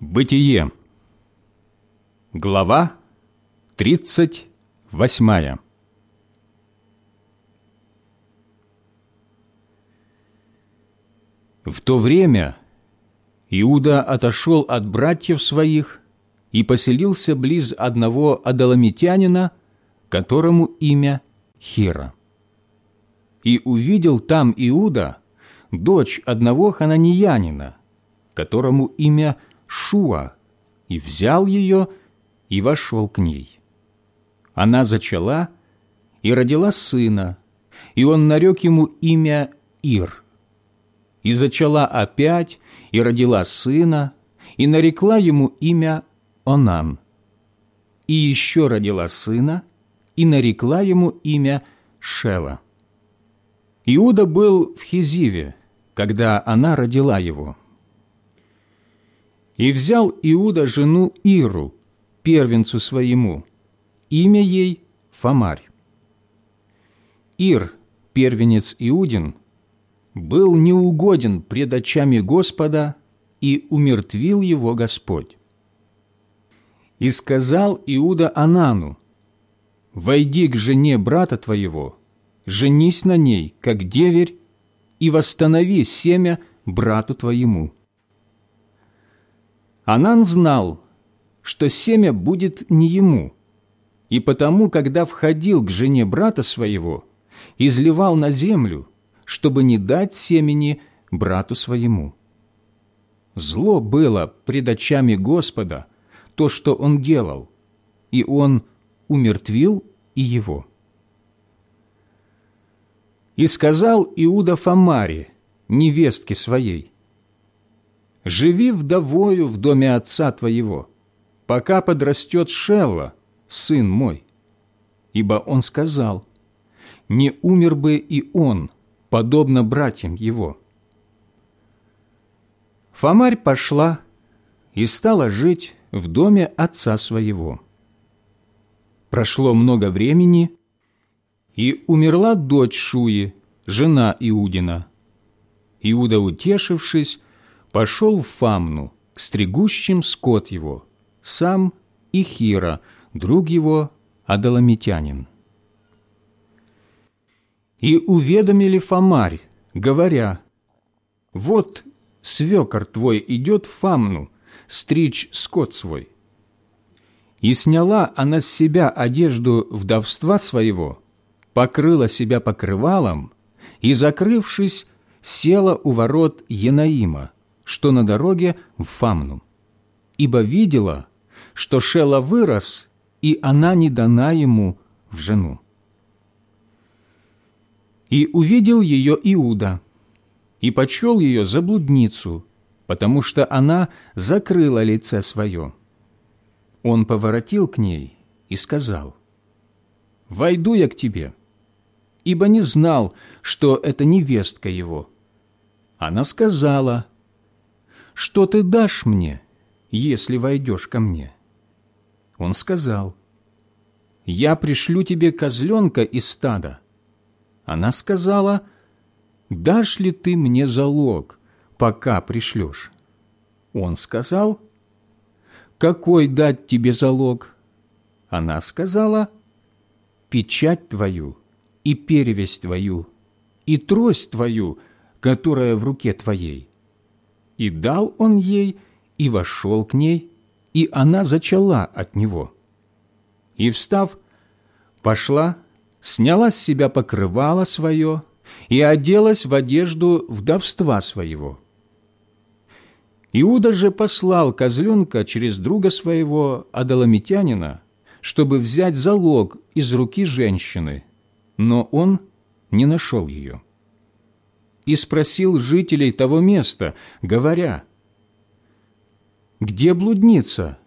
Бытие. Глава 38. В то время Иуда отошел от братьев своих и поселился близ одного адамитянина, которому имя Хира. И увидел там Иуда дочь одного хананиянина, которому имя Шуа, и взял ее и вошел к ней. Она зачала и родила сына, и он нарек ему имя Ир. И зачала опять и родила сына, и нарекла ему имя Онан. И еще родила сына, и нарекла ему имя Шела. Иуда был в Хизиве, когда она родила его. И взял Иуда жену Иру, первенцу своему, имя ей Фомарь. Ир, первенец Иудин, был неугоден пред очами Господа, и умертвил его Господь. И сказал Иуда Анану, «Войди к жене брата твоего, женись на ней, как деверь, и восстанови семя брату твоему». Анан знал, что семя будет не ему, и потому, когда входил к жене брата своего, изливал на землю, чтобы не дать семени брату своему. Зло было пред очами Господа то, что он делал, и он умертвил и его. И сказал Иуда Фомаре, невестке своей, живи вдовою в доме отца твоего, пока подрастет Шелла, сын мой. Ибо он сказал, не умер бы и он, подобно братьям его. Фомарь пошла и стала жить в доме отца своего. Прошло много времени, и умерла дочь Шуи, жена Иудина. Иуда, утешившись, пошел в Фамну, к стригущим скот его, сам и Хира, друг его, Адаламитянин. И уведомили Фомарь, говоря, «Вот свекор твой идет в Фамну, стричь скот свой». И сняла она с себя одежду вдовства своего, покрыла себя покрывалом и, закрывшись, села у ворот Енаима, что на дороге в Фамну, ибо видела, что Шела вырос, и она не дана ему в жену. И увидел ее Иуда, и почел ее за блудницу, потому что она закрыла лице свое. Он поворотил к ней и сказал, «Войду я к тебе», ибо не знал, что это невестка его. Она сказала, что ты дашь мне, если войдешь ко мне?» Он сказал, «Я пришлю тебе козленка из стада». Она сказала, «Дашь ли ты мне залог, пока пришлешь?» Он сказал, «Какой дать тебе залог?» Она сказала, «Печать твою и перевесь твою, и трость твою, которая в руке твоей». И дал он ей, и вошел к ней, и она зачала от него. И, встав, пошла, сняла с себя покрывало свое и оделась в одежду вдовства своего. Иуда же послал козленка через друга своего, Адаламитянина, чтобы взять залог из руки женщины, но он не нашел ее и спросил жителей того места, говоря, «Где блудница,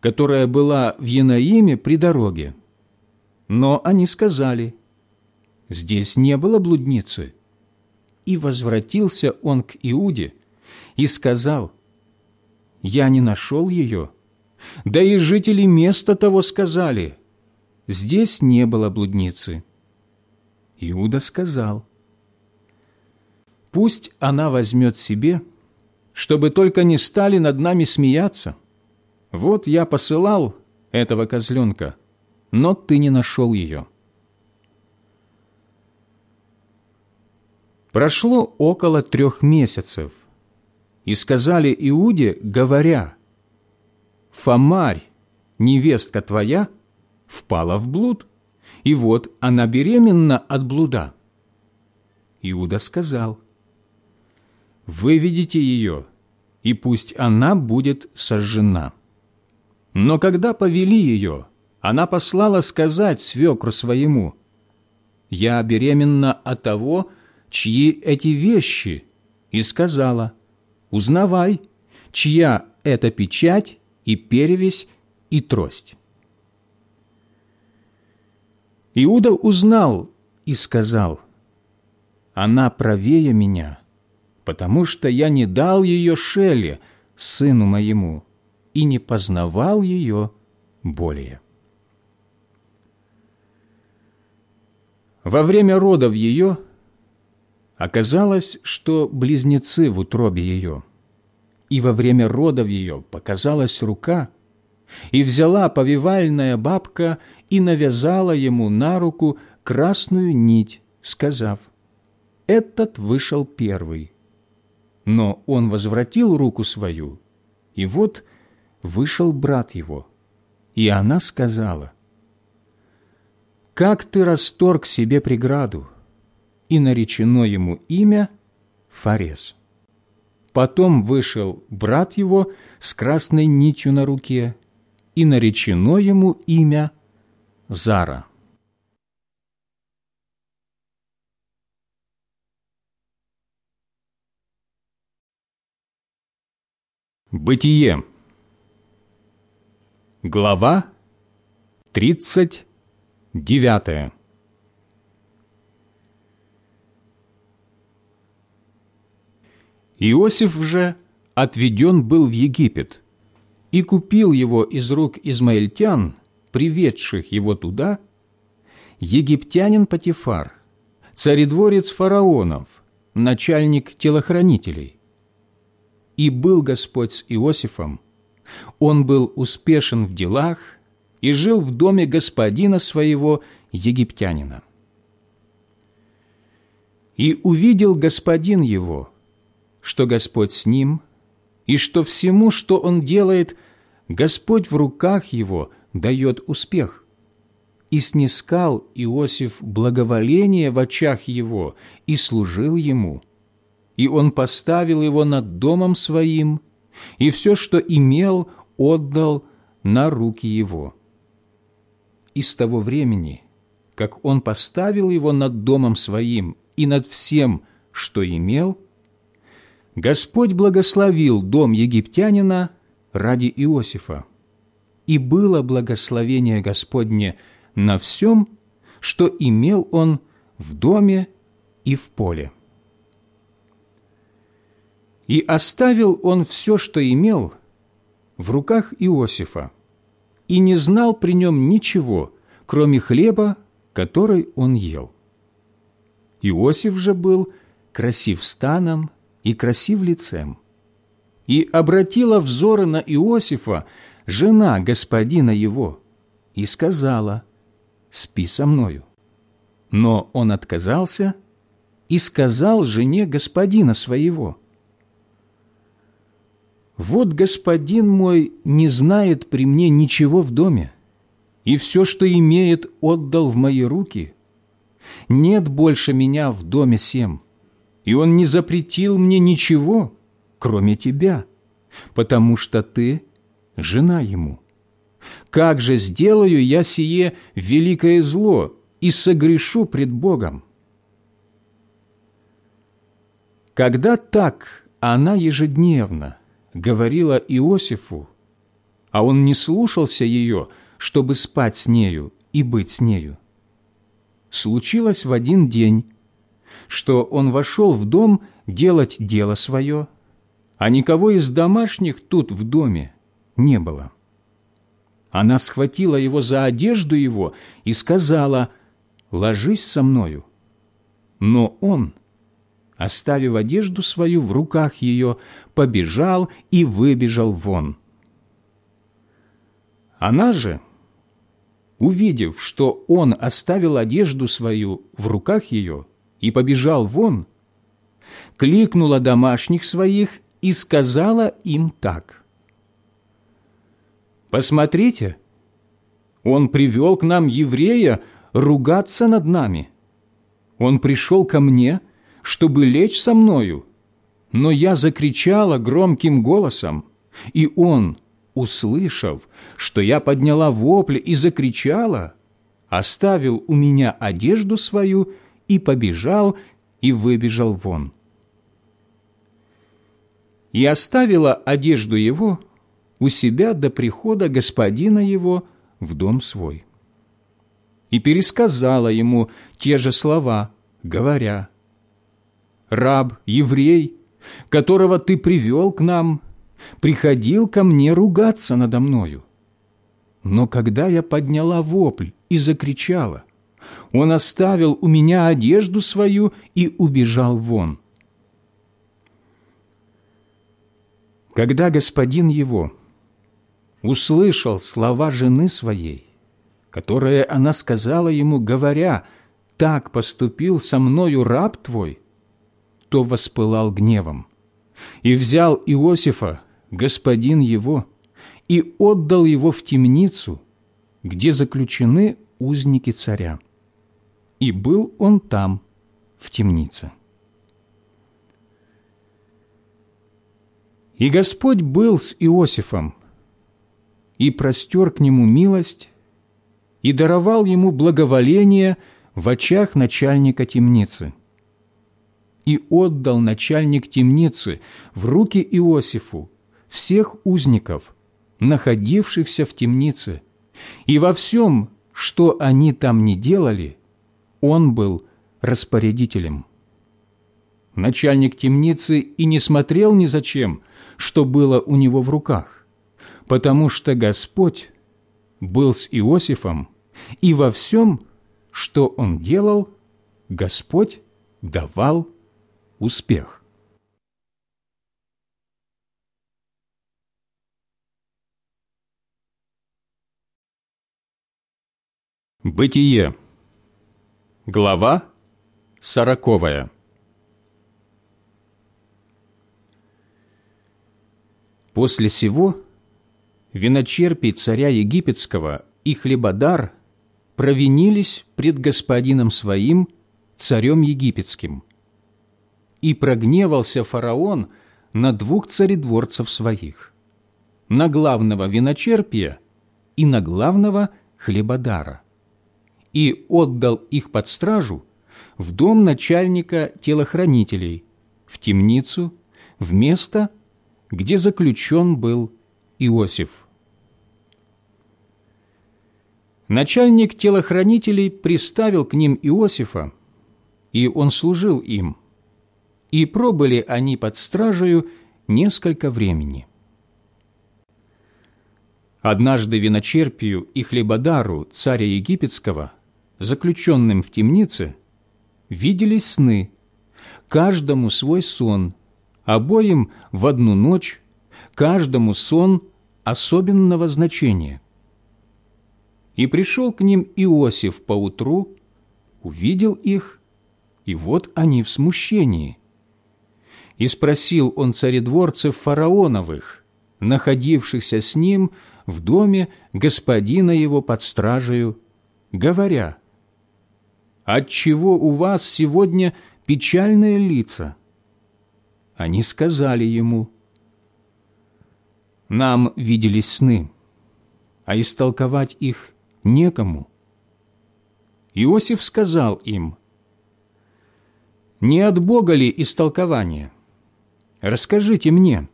которая была в Янаиме при дороге?» Но они сказали, «Здесь не было блудницы». И возвратился он к Иуде и сказал, «Я не нашел ее». Да и жители места того сказали, «Здесь не было блудницы». Иуда сказал, Пусть она возьмет себе чтобы только не стали над нами смеяться. Вот я посылал этого козленка, но ты не нашел ее». Прошло около трех месяцев, и сказали Иуде, говоря, «Фомарь, невестка твоя, впала в блуд, и вот она беременна от блуда». Иуда сказал, «Выведите ее, и пусть она будет сожжена». Но когда повели ее, она послала сказать свекру своему, «Я беременна от того, чьи эти вещи?» и сказала, «Узнавай, чья это печать и перевесь и трость». Иуда узнал и сказал, «Она правее меня, потому что я не дал ее Шеле, сыну моему, и не познавал ее более». Во время родов ее оказалось, что близнецы в утробе ее, и во время родов ее показалась рука, и взяла повивальная бабка и навязала ему на руку красную нить, сказав, «Этот вышел первый». Но он возвратил руку свою, и вот вышел брат его. И она сказала, «Как ты расторг себе преграду?» И наречено ему имя Фарес. Потом вышел брат его с красной нитью на руке, и наречено ему имя Зара. Бытие. Глава тридцать девятая. Иосиф же отведен был в Египет и купил его из рук измаильтян, приведших его туда, египтянин Патифар, царедворец фараонов, начальник телохранителей. И был Господь с Иосифом, он был успешен в делах и жил в доме господина своего египтянина. И увидел господин его, что Господь с ним, и что всему, что он делает, Господь в руках его дает успех. И снискал Иосиф благоволение в очах его и служил ему. И он поставил его над домом своим, и все, что имел, отдал на руки его. И с того времени, как он поставил его над домом своим и над всем, что имел, Господь благословил дом египтянина ради Иосифа, и было благословение Господне на всем, что имел он в доме и в поле. И оставил он все, что имел, в руках Иосифа, и не знал при нем ничего, кроме хлеба, который он ел. Иосиф же был красив станом и красив лицем. И обратила взоры на Иосифа жена господина его и сказала, «Спи со мною». Но он отказался и сказал жене господина своего, «Вот господин мой не знает при мне ничего в доме, и все, что имеет, отдал в мои руки. Нет больше меня в доме сем» и Он не запретил мне ничего, кроме тебя, потому что ты – жена Ему. Как же сделаю я сие великое зло и согрешу пред Богом? Когда так она ежедневно говорила Иосифу, а он не слушался ее, чтобы спать с нею и быть с нею, случилось в один день, что он вошел в дом делать дело свое, а никого из домашних тут в доме не было. Она схватила его за одежду его и сказала, «Ложись со мною». Но он оставив одежду свою в руках ее, побежал и выбежал вон. Она же, увидев, что он оставил одежду свою в руках ее и побежал вон, кликнула домашних своих и сказала им так. «Посмотрите, он привел к нам еврея ругаться над нами. Он пришел ко мне, чтобы лечь со мною, но я закричала громким голосом, и он, услышав, что я подняла вопль и закричала, оставил у меня одежду свою и побежал и выбежал вон. И оставила одежду его у себя до прихода господина его в дом свой. И пересказала ему те же слова, говоря, «Раб, еврей, которого ты привел к нам, приходил ко мне ругаться надо мною. Но когда я подняла вопль и закричала, он оставил у меня одежду свою и убежал вон. Когда господин его услышал слова жены своей, которые она сказала ему, говоря, «Так поступил со мною раб твой», то воспылал гневом и взял Иосифа господин его, и отдал его в темницу, где заключены узники царя. И был он там, в темнице. И Господь был с Иосифом, и простер к нему милость, и даровал ему благоволение в очах начальника темницы. И отдал начальник темницы в руки Иосифу всех узников, находившихся в темнице, и во всем, что они там не делали, он был распорядителем. Начальник темницы и не смотрел ни зачем, что было у него в руках, потому что Господь был с Иосифом, и во всем, что он делал, Господь давал успех. Бытие. Глава сороковая. После сего виночерпий царя египетского и хлебодар провинились пред господином своим, царем египетским. И прогневался фараон на двух царедворцев своих, на главного виночерпия и на главного хлебодара и отдал их под стражу в дом начальника телохранителей, в темницу, в место, где заключен был Иосиф. Начальник телохранителей приставил к ним Иосифа, и он служил им, и пробыли они под стражею несколько времени. Однажды виночерпию и хлебодару царя египетского – заключенным в темнице, видели сны, каждому свой сон, обоим в одну ночь, каждому сон особенного значения. И пришел к ним Иосиф поутру, увидел их, и вот они в смущении. И спросил он царедворцев фараоновых, находившихся с ним в доме господина его под стражею, говоря, отчего у вас сегодня печальные лица?» Они сказали ему, «Нам виделись сны, а истолковать их некому». Иосиф сказал им, «Не от Бога ли истолкование? Расскажите мне».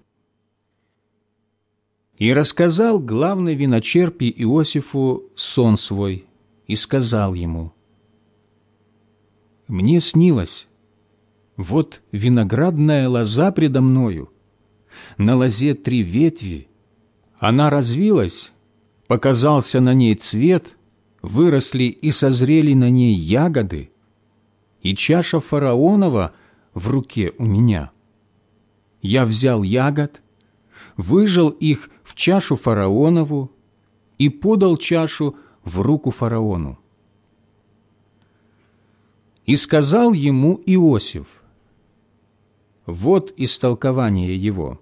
И рассказал главный виночерпий Иосифу сон свой и сказал ему, мне снилось, вот виноградная лоза предо мною, на лозе три ветви, она развилась, показался на ней цвет, выросли и созрели на ней ягоды, и чаша фараонова в руке у меня. Я взял ягод, выжал их в чашу фараонову и подал чашу в руку фараону. И сказал ему Иосиф, вот истолкование его.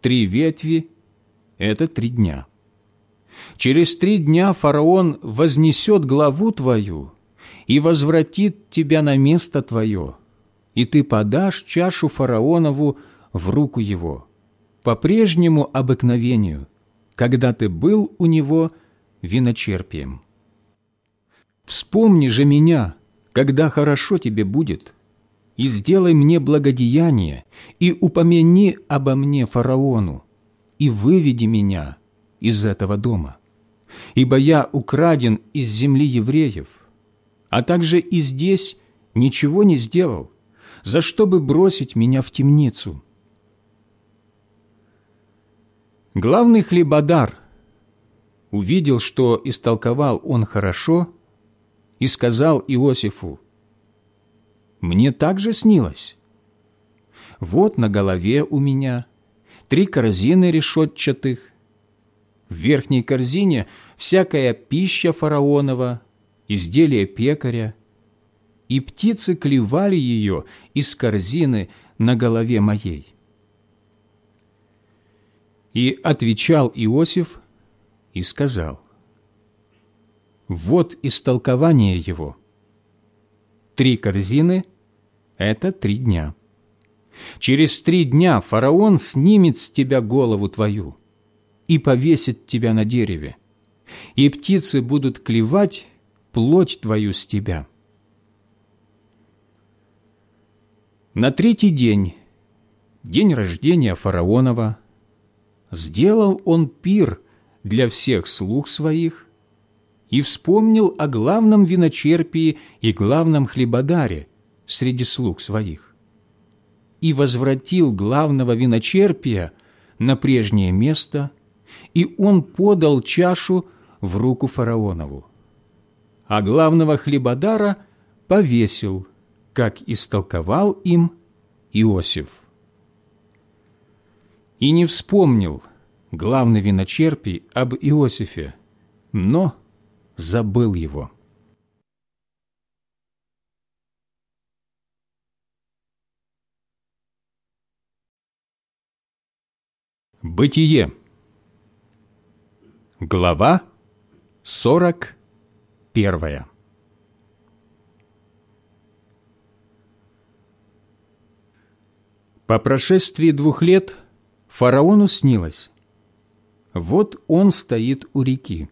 Три ветви – это три дня. Через три дня фараон вознесет главу твою и возвратит тебя на место твое, и ты подашь чашу фараонову в руку его, по прежнему обыкновению, когда ты был у него виночерпием. Вспомни же меня, когда хорошо тебе будет, и сделай мне благодеяние, и упомяни обо мне фараону, и выведи меня из этого дома. Ибо я украден из земли евреев, а также и здесь ничего не сделал, за что бы бросить меня в темницу. Главный хлебодар увидел, что истолковал он хорошо, и сказал Иосифу, «Мне также снилось. Вот на голове у меня три корзины решетчатых, в верхней корзине всякая пища фараонова, изделие пекаря, и птицы клевали ее из корзины на голове моей. И отвечал Иосиф и сказал, «Вот истолкование его. Три корзины – это три дня. Через три дня фараон снимет с тебя голову твою и повесит тебя на дереве, и птицы будут клевать плоть твою с тебя». На третий день, день рождения фараонова, сделал он пир для всех слуг своих и вспомнил о главном виночерпии и главном хлебодаре среди слуг своих. И возвратил главного виночерпия на прежнее место, и он подал чашу в руку фараонову, а главного хлебодара повесил – как истолковал им Иосиф. И не вспомнил главный виночерпий об Иосифе, но забыл его. Бытие. Глава 41. По прошествии двух лет фараону снилось. Вот он стоит у реки.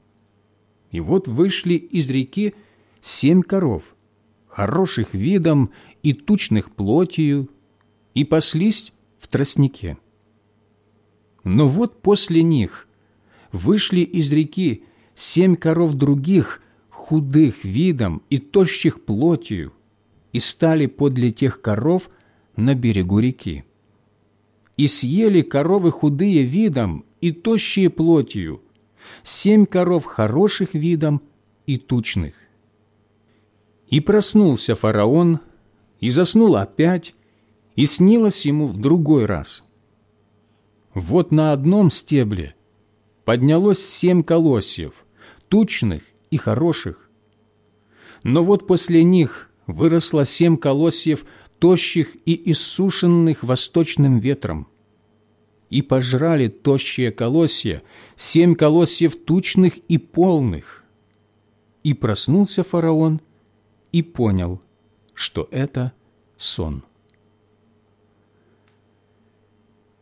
И вот вышли из реки семь коров, хороших видом и тучных плотью, и паслись в тростнике. Но вот после них вышли из реки семь коров других, худых видом и тощих плотью, и стали подле тех коров – на берегу реки. И съели коровы худые видом и тощие плотью, семь коров хороших видом и тучных. И проснулся фараон, и заснул опять, и снилось ему в другой раз. Вот на одном стебле поднялось семь колосьев, тучных и хороших. Но вот после них выросло семь колосьев тощих и иссушенных восточным ветром. И пожрали тощие колосья, семь колосьев тучных и полных. И проснулся фараон и понял, что это сон.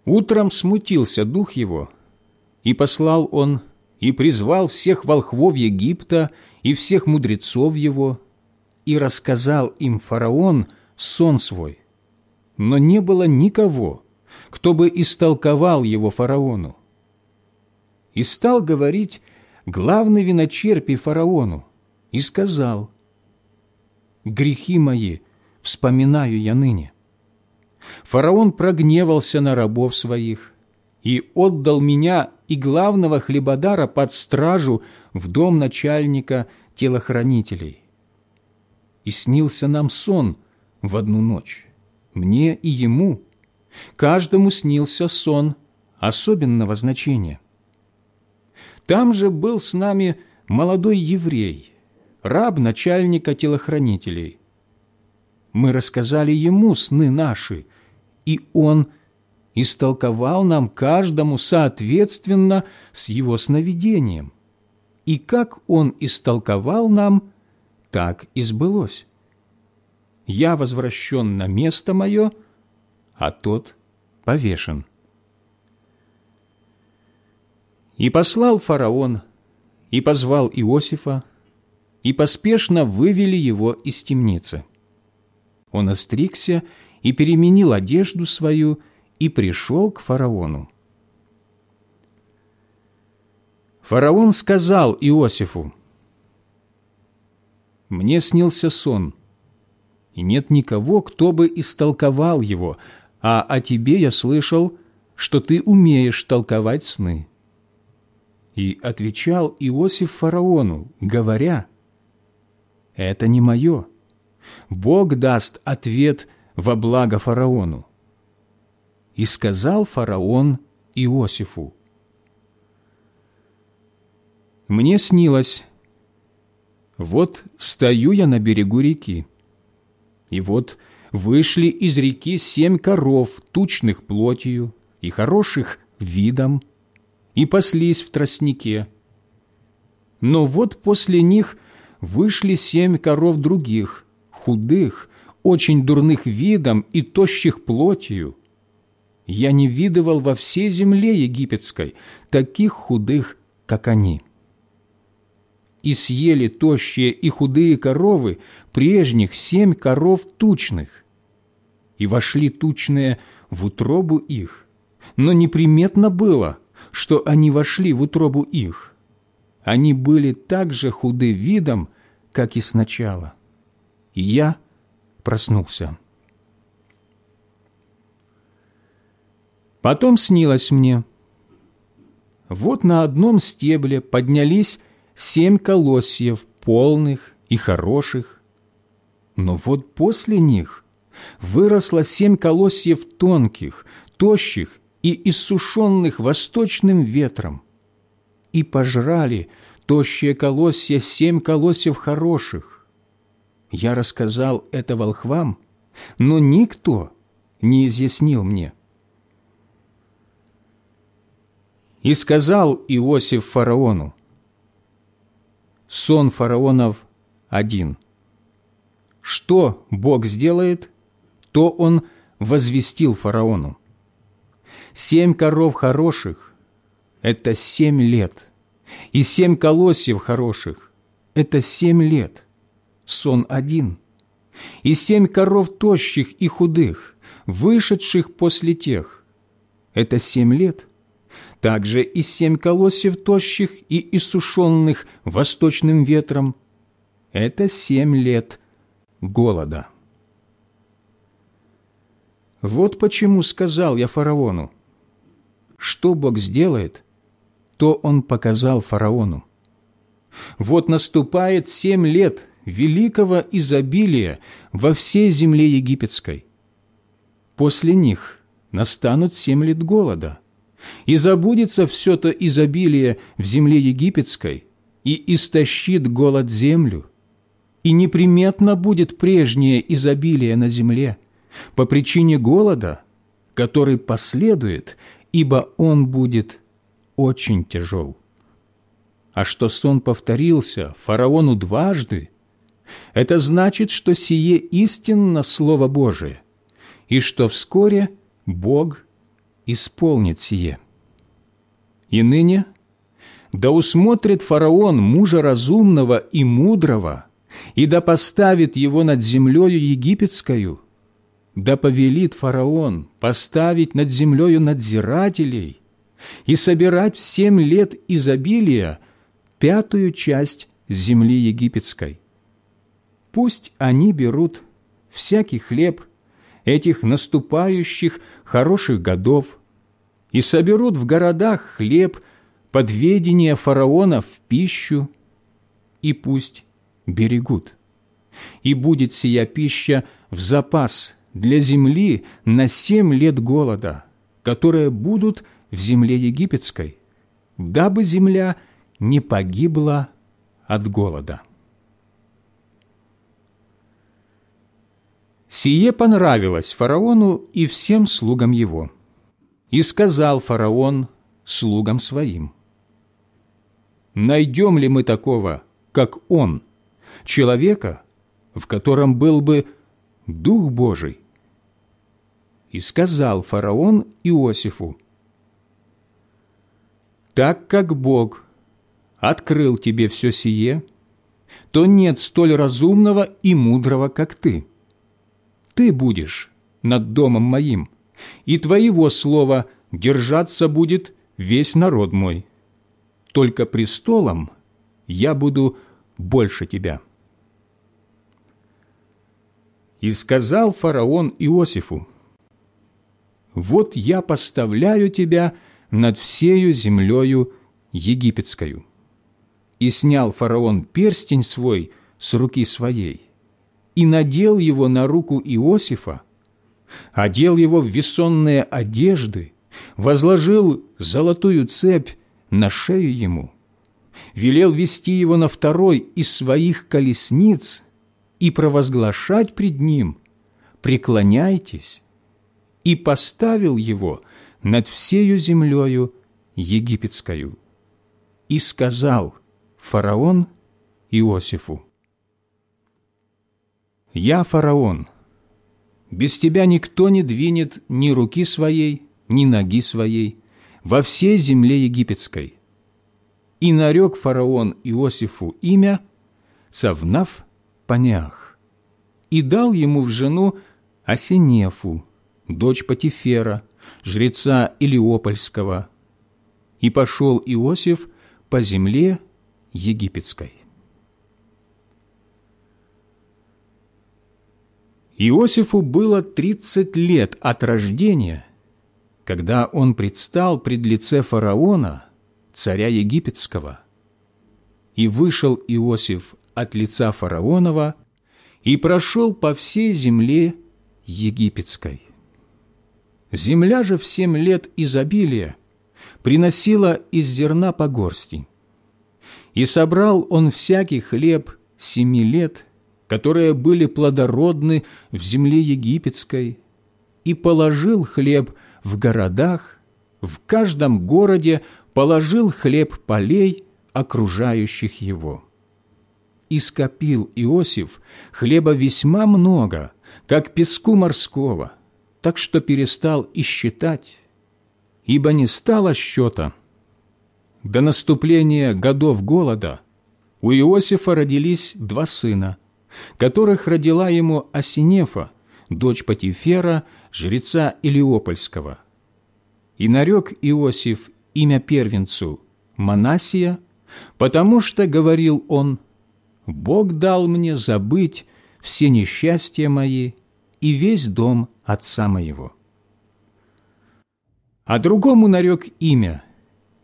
Утром смутился дух его, и послал он, и призвал всех волхвов Египта и всех мудрецов его, и рассказал им фараон – сон свой, но не было никого, кто бы истолковал его фараону. И стал говорить главный виночерпий фараону, и сказал, «Грехи мои вспоминаю я ныне». Фараон прогневался на рабов своих и отдал меня и главного хлебодара под стражу в дом начальника телохранителей. И снился нам сон – в одну ночь. мне и ему, каждому снился сон особенного значения. Там же был с нами молодой еврей, раб начальника телохранителей. Мы рассказали ему сны наши, и он истолковал нам каждому соответственно с его сновидением. И как он истолковал нам, так и сбылось. Я возвращен на место мое, а тот повешен. И послал фараон, и позвал Иосифа, и поспешно вывели его из темницы. Он остригся и переменил одежду свою, и пришел к фараону. Фараон сказал Иосифу, «Мне снился сон, и нет никого, кто бы истолковал его, а о тебе я слышал, что ты умеешь толковать сны». И отвечал Иосиф фараону, говоря, «Это не мое. Бог даст ответ во благо фараону». И сказал фараон Иосифу, «Мне снилось, вот стою я на берегу реки, и вот вышли из реки семь коров, тучных плотью и хороших видом, и паслись в тростнике. Но вот после них вышли семь коров других, худых, очень дурных видом и тощих плотью. Я не видывал во всей земле египетской таких худых, как они. И съели тощие и худые коровы прежних семь коров тучных, и вошли тучные в утробу их, но неприметно было, что они вошли в утробу их. Они были так же худы видом, как и сначала. И я проснулся. Потом снилось мне. Вот на одном стебле поднялись семь колосьев, полных и хороших. Но вот после них выросло семь колосьев тонких, тощих и иссушенных восточным ветром, и пожрали тощие колосья семь колосьев хороших. Я рассказал это волхвам, но никто не изъяснил мне. И сказал Иосиф фараону, сон фараонов один. Что Бог сделает, то Он возвестил фараону. Семь коров хороших – это семь лет, и семь колосьев хороших – это семь лет. Сон один. И семь коров тощих и худых, вышедших после тех – это семь лет. Также и семь колосьев тощих и иссушенных восточным ветром – это семь лет голода. Вот почему сказал я фараону, что Бог сделает, то Он показал фараону. Вот наступает семь лет великого изобилия во всей земле египетской. После них настанут семь лет голода, и забудется все то изобилие в земле египетской, и истощит голод землю, и неприметно будет прежнее изобилие на земле по причине голода, который последует ибо он будет очень тяжел. А что сон повторился фараону дважды, это значит, что сие истинно Слово Божие, и что вскоре Бог исполнит сие. И ныне да усмотрит фараон мужа разумного и мудрого, и да поставит его над землею египетскою, да повелит фараон поставить над землею надзирателей и собирать в семь лет изобилия пятую часть земли египетской. Пусть они берут всякий хлеб этих наступающих хороших годов и соберут в городах хлеб под ведение фараона в пищу, и пусть берегут. И будет сия пища в запас для земли на семь лет голода, которые будут в земле египетской, дабы земля не погибла от голода. Сие понравилось фараону и всем слугам его. И сказал фараон слугам своим, «Найдем ли мы такого, как он, человека, в котором был бы Дух Божий?» И сказал фараон Иосифу, «Так как Бог открыл тебе все сие, то нет столь разумного и мудрого, как ты. Ты будешь над домом моим, и твоего слова держаться будет весь народ мой. Только престолом я буду больше тебя». И сказал фараон Иосифу, «Вот я поставляю тебя над всею землею египетскою». И снял фараон перстень свой с руки своей и надел его на руку Иосифа, одел его в весонные одежды, возложил золотую цепь на шею ему, велел вести его на второй из своих колесниц и провозглашать пред ним «Преклоняйтесь!» и поставил его над всею землею египетскою. И сказал фараон Иосифу, «Я фараон, без тебя никто не двинет ни руки своей, ни ноги своей во всей земле египетской». И нарек фараон Иосифу имя Цавнав Панеах и дал ему в жену Осинефу, дочь Патифера, жреца Илиопольского, и пошел Иосиф по земле египетской. Иосифу было тридцать лет от рождения, когда он предстал пред лице фараона, царя египетского. И вышел Иосиф от лица фараонова и прошел по всей земле египетской. Земля же в семь лет изобилия приносила из зерна по горсти. И собрал он всякий хлеб семи лет, которые были плодородны в земле египетской, и положил хлеб в городах, в каждом городе положил хлеб полей, окружающих его. И скопил Иосиф хлеба весьма много, как песку морского – так что перестал и считать, ибо не стало счета. До наступления годов голода у Иосифа родились два сына, которых родила ему Осинефа, дочь Патифера, жреца Илиопольского. И нарек Иосиф имя первенцу Манасия, потому что, говорил он, «Бог дал мне забыть все несчастья мои и весь дом отца моего. А другому нарек имя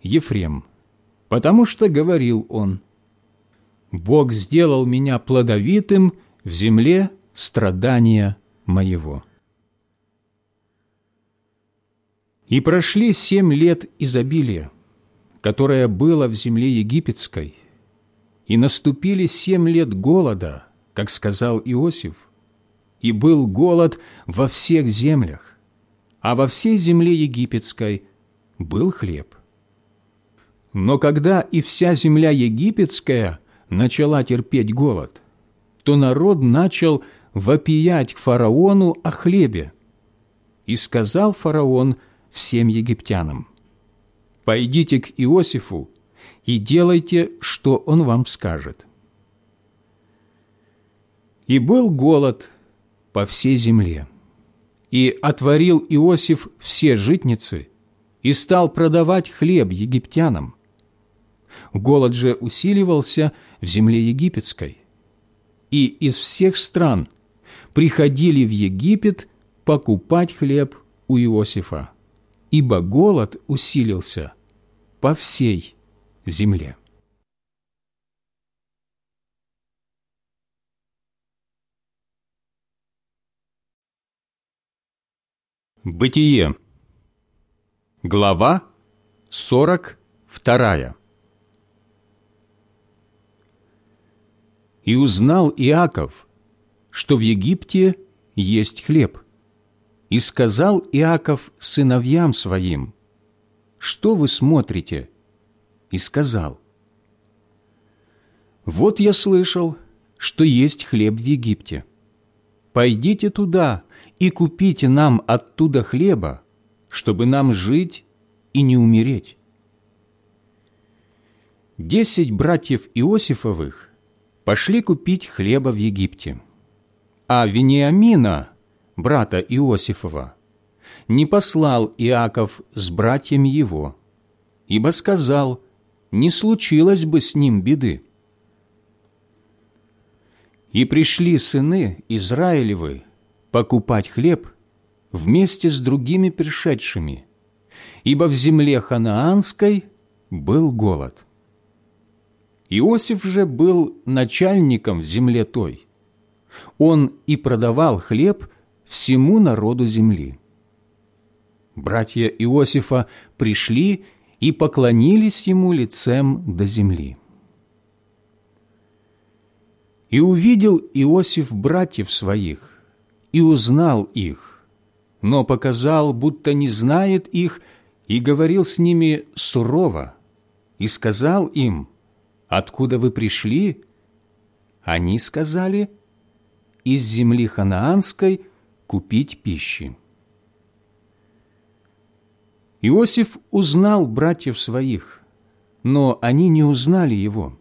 Ефрем, потому что говорил он, «Бог сделал меня плодовитым в земле страдания моего». И прошли семь лет изобилия, которое было в земле египетской, и наступили семь лет голода, как сказал Иосиф, и был голод во всех землях, а во всей земле египетской был хлеб. Но когда и вся земля египетская начала терпеть голод, то народ начал вопиять к фараону о хлебе. И сказал фараон всем египтянам, «Пойдите к Иосифу и делайте, что он вам скажет». И был голод по всей земле. И отворил Иосиф все житницы и стал продавать хлеб египтянам. Голод же усиливался в земле египетской. И из всех стран приходили в Египет покупать хлеб у Иосифа, ибо голод усилился по всей земле. Бытие. Глава 42. И узнал Иаков, что в Египте есть хлеб. И сказал Иаков сыновьям своим, «Что вы смотрите?» И сказал, «Вот я слышал, что есть хлеб в Египте. Пойдите туда и купите нам оттуда хлеба, чтобы нам жить и не умереть. Десять братьев Иосифовых пошли купить хлеба в Египте, а Вениамина, брата Иосифова, не послал Иаков с братьями его, ибо сказал, не случилось бы с ним беды. И пришли сыны Израилевы покупать хлеб вместе с другими пришедшими, ибо в земле ханаанской был голод. Иосиф же был начальником в земле той. Он и продавал хлеб всему народу земли. Братья Иосифа пришли и поклонились ему лицем до земли. И увидел Иосиф братьев своих, и узнал их, но показал, будто не знает их, и говорил с ними сурово, и сказал им, «Откуда вы пришли?» Они сказали, «Из земли ханаанской купить пищи». Иосиф узнал братьев своих, но они не узнали его.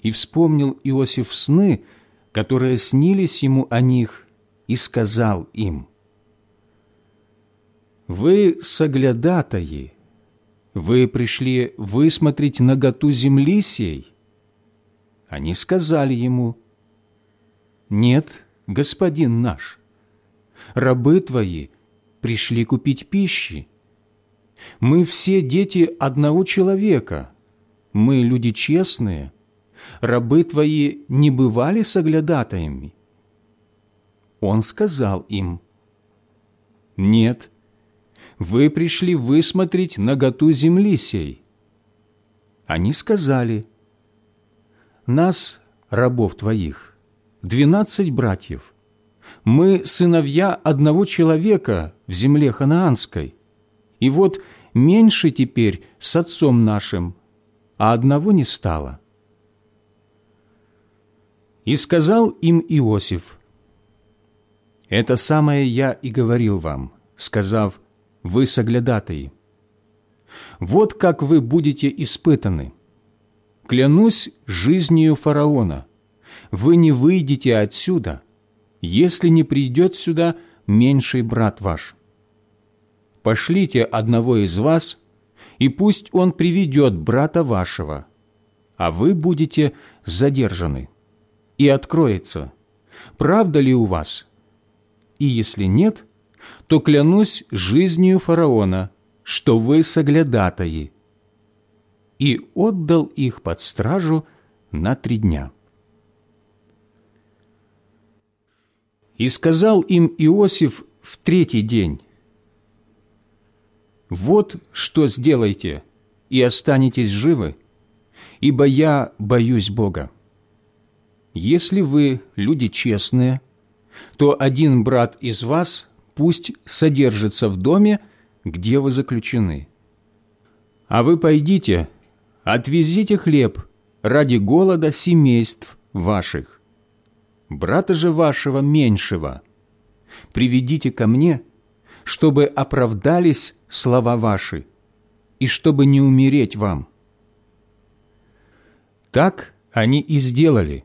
И вспомнил Иосиф сны, которые снились ему о них, и сказал им, «Вы соглядатаи, вы пришли высмотреть наготу земли сей». Они сказали ему, «Нет, господин наш, рабы твои пришли купить пищи. Мы все дети одного человека, мы люди честные, рабы твои не бывали соглядатаями, он сказал им, «Нет, вы пришли высмотреть наготу земли сей». Они сказали, «Нас, рабов твоих, двенадцать братьев. Мы сыновья одного человека в земле ханаанской. И вот меньше теперь с отцом нашим, а одного не стало». И сказал им Иосиф, это самое я и говорил вам, сказав, вы соглядатые. Вот как вы будете испытаны. Клянусь жизнью фараона, вы не выйдете отсюда, если не придет сюда меньший брат ваш. Пошлите одного из вас, и пусть он приведет брата вашего, а вы будете задержаны. И откроется, правда ли у вас, и если нет, то клянусь жизнью фараона, что вы соглядатаи». И отдал их под стражу на три дня. И сказал им Иосиф в третий день, «Вот что сделайте, и останетесь живы, ибо я боюсь Бога. Если вы люди честные, то один брат из вас пусть содержится в доме, где вы заключены. А вы пойдите, отвезите хлеб ради голода семейств ваших. Брата же вашего меньшего приведите ко мне, чтобы оправдались слова ваши, и чтобы не умереть вам». Так они и сделали,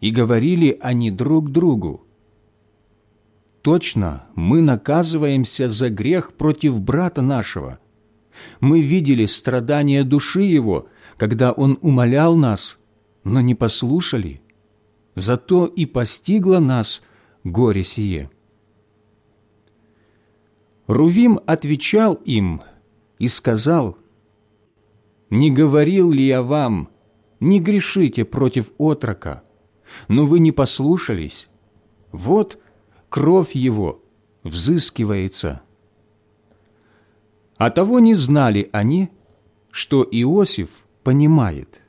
и говорили они друг другу, точно мы наказываемся за грех против брата нашего. Мы видели страдания души его, когда он умолял нас, но не послушали. Зато и постигло нас горе сие». Рувим отвечал им и сказал, «Не говорил ли я вам, не грешите против отрока, но вы не послушались? Вот кровь его взыскивается. А того не знали они, что Иосиф понимает,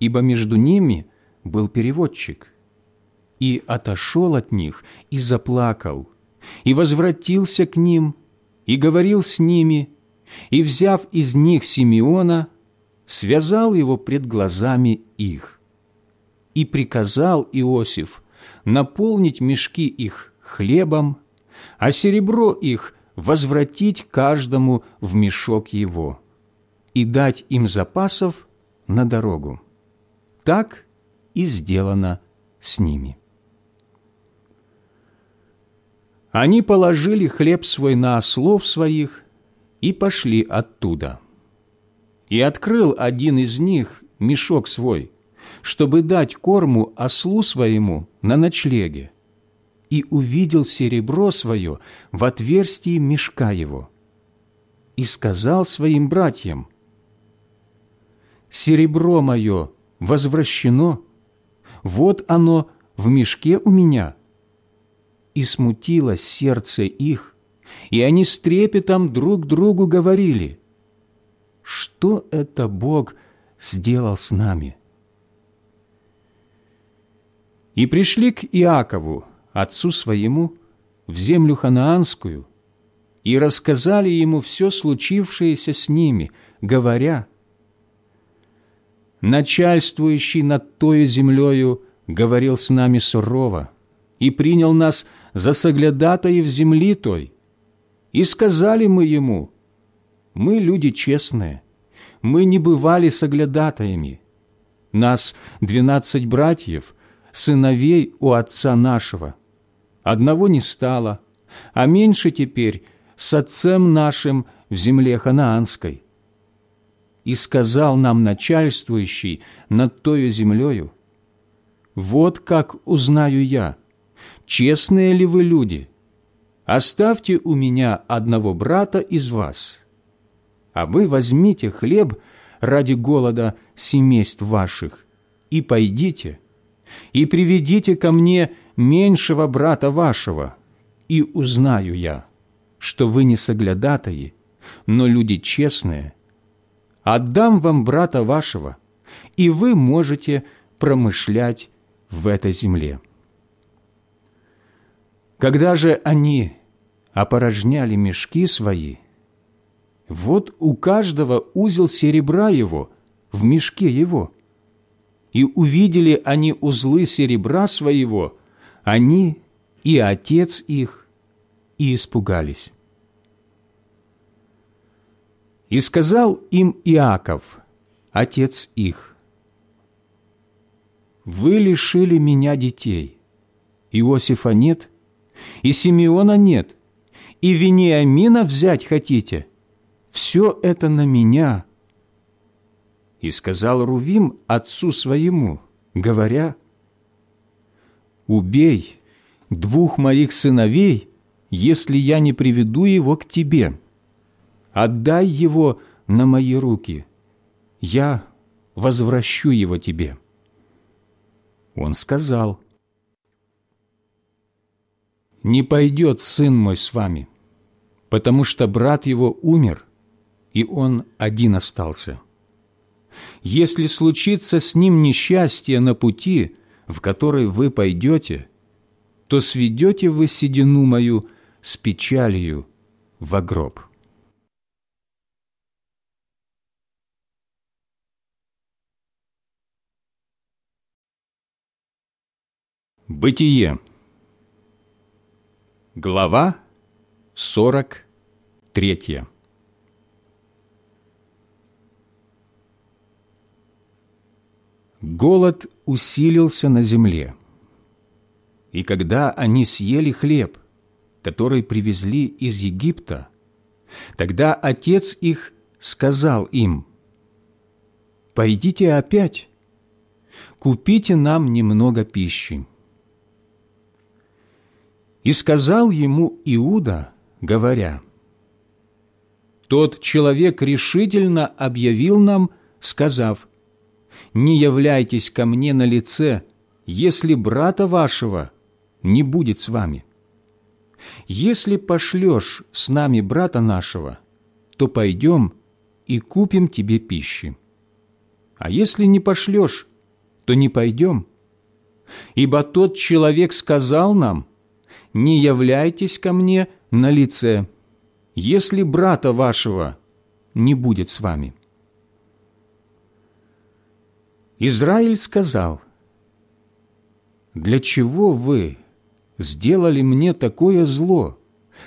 ибо между ними был переводчик. И отошел от них, и заплакал, и возвратился к ним, и говорил с ними, и, взяв из них Симеона, связал его пред глазами их. И приказал Иосиф наполнить мешки их хлебом, а серебро их возвратить каждому в мешок его и дать им запасов на дорогу. Так и сделано с ними. Они положили хлеб свой на ослов своих и пошли оттуда. И открыл один из них мешок свой, чтобы дать корму ослу своему на ночлеге, и увидел серебро свое в отверстии мешка его, и сказал своим братьям, «Серебро мое возвращено, вот оно в мешке у меня». И смутило сердце их, и они с трепетом друг другу говорили, «Что это Бог сделал с нами?» И пришли к Иакову, отцу своему, в землю ханаанскую, и рассказали ему все случившееся с ними, говоря, «Начальствующий над тою землею говорил с нами сурово и принял нас за соглядатаев земли той. И сказали мы ему, мы люди честные, мы не бывали соглядатаями. Нас двенадцать братьев, сыновей у отца нашего. Одного не стало, а меньше теперь с отцем нашим в земле ханаанской. И сказал нам начальствующий над тою землею, «Вот как узнаю я, честные ли вы люди? Оставьте у меня одного брата из вас, а вы возьмите хлеб ради голода семейств ваших и пойдите, и приведите ко мне меньшего брата вашего, и узнаю я, что вы не соглядатаи, но люди честные. Отдам вам брата вашего, и вы можете промышлять в этой земле». Когда же они опорожняли мешки свои, вот у каждого узел серебра его в мешке его – и увидели они узлы серебра своего, они и отец их, и испугались. И сказал им Иаков, отец их, «Вы лишили меня детей, Иосифа нет, и Симеона нет, и Вениамина взять хотите. Все это на меня, и сказал Рувим отцу своему, говоря, «Убей двух моих сыновей, если я не приведу его к тебе. Отдай его на мои руки, я возвращу его тебе». Он сказал, «Не пойдет сын мой с вами, потому что брат его умер, и он один остался» если случится с ним несчастье на пути, в который вы пойдете, то сведете вы седину мою с печалью в гроб». Бытие. Глава 43. Голод усилился на земле. И когда они съели хлеб, который привезли из Египта, тогда отец их сказал им, «Пойдите опять, купите нам немного пищи». И сказал ему Иуда, говоря, «Тот человек решительно объявил нам, сказав, не являйтесь ко мне на лице, если брата вашего не будет с вами. «Если пошлешь с нами брата нашего, то пойдем и купим тебе пищи. А если не пошлешь, то не пойдем. Ибо тот человек сказал нам, не являйтесь ко мне на лице, если брата вашего не будет с вами». Израиль сказал, «Для чего вы сделали мне такое зло,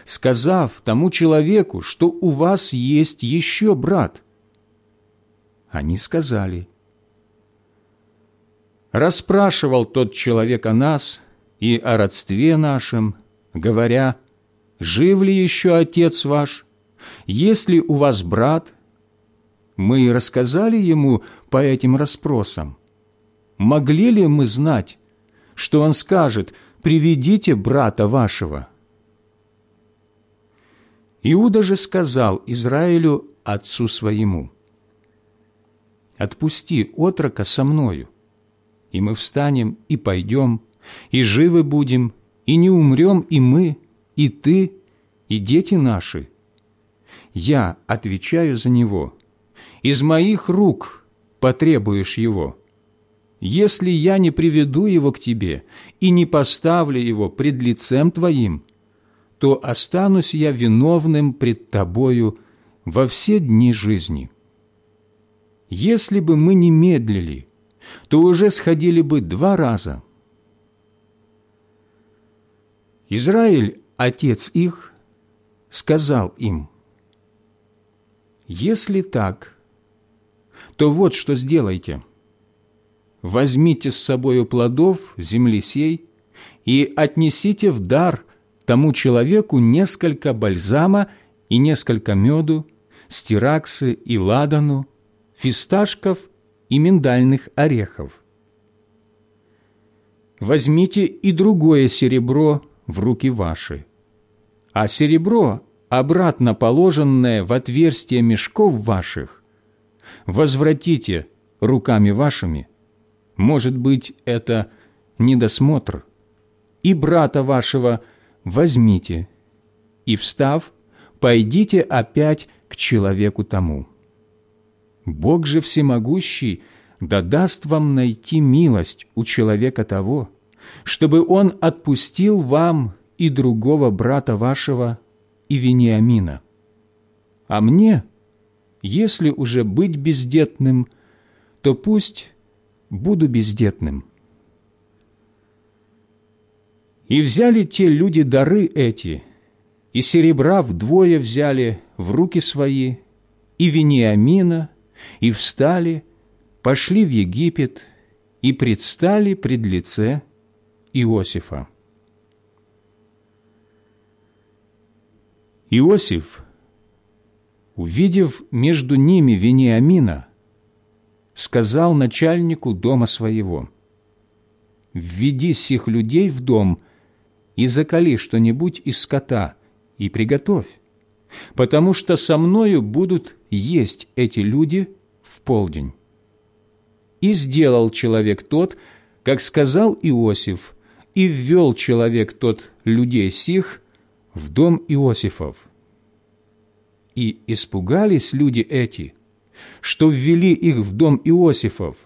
сказав тому человеку, что у вас есть еще брат?» Они сказали, «Расспрашивал тот человек о нас и о родстве нашем, говоря, «Жив ли еще отец ваш? Есть ли у вас брат?» Мы и рассказали ему по этим расспросам. Могли ли мы знать, что он скажет «Приведите брата вашего»? Иуда же сказал Израилю, отцу своему, «Отпусти отрока со мною, и мы встанем и пойдем, и живы будем, и не умрем и мы, и ты, и дети наши. Я отвечаю за него, из моих рук потребуешь его. Если я не приведу его к тебе и не поставлю его пред лицем твоим, то останусь я виновным пред тобою во все дни жизни. Если бы мы не медлили, то уже сходили бы два раза. Израиль, отец их, сказал им, «Если так, то вот что сделайте. Возьмите с собою плодов земли сей и отнесите в дар тому человеку несколько бальзама и несколько меду, стираксы и ладану, фисташков и миндальных орехов. Возьмите и другое серебро в руки ваши, а серебро, обратно положенное в отверстие мешков ваших, возвратите руками вашими. Может быть, это недосмотр. И брата вашего возьмите, и, встав, пойдите опять к человеку тому. Бог же всемогущий да даст вам найти милость у человека того, чтобы он отпустил вам и другого брата вашего, и Вениамина. А мне – если уже быть бездетным, то пусть буду бездетным. И взяли те люди дары эти, и серебра вдвое взяли в руки свои, и Вениамина, и встали, пошли в Египет, и предстали пред лице Иосифа. Иосиф – увидев между ними Вениамина, сказал начальнику дома своего, «Введи сих людей в дом и закали что-нибудь из скота и приготовь, потому что со мною будут есть эти люди в полдень». И сделал человек тот, как сказал Иосиф, и ввел человек тот людей сих в дом Иосифов. И испугались люди эти, что ввели их в дом Иосифов,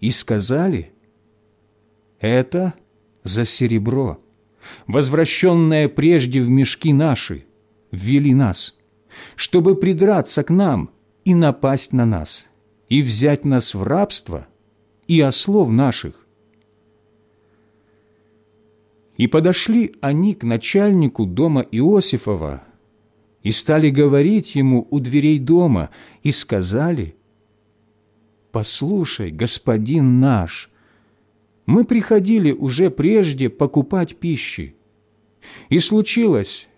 и сказали, «Это за серебро, возвращенное прежде в мешки наши, ввели нас, чтобы придраться к нам и напасть на нас, и взять нас в рабство и ослов наших». И подошли они к начальнику дома Иосифова и стали говорить ему у дверей дома, и сказали, «Послушай, господин наш, мы приходили уже прежде покупать пищи, и случилось,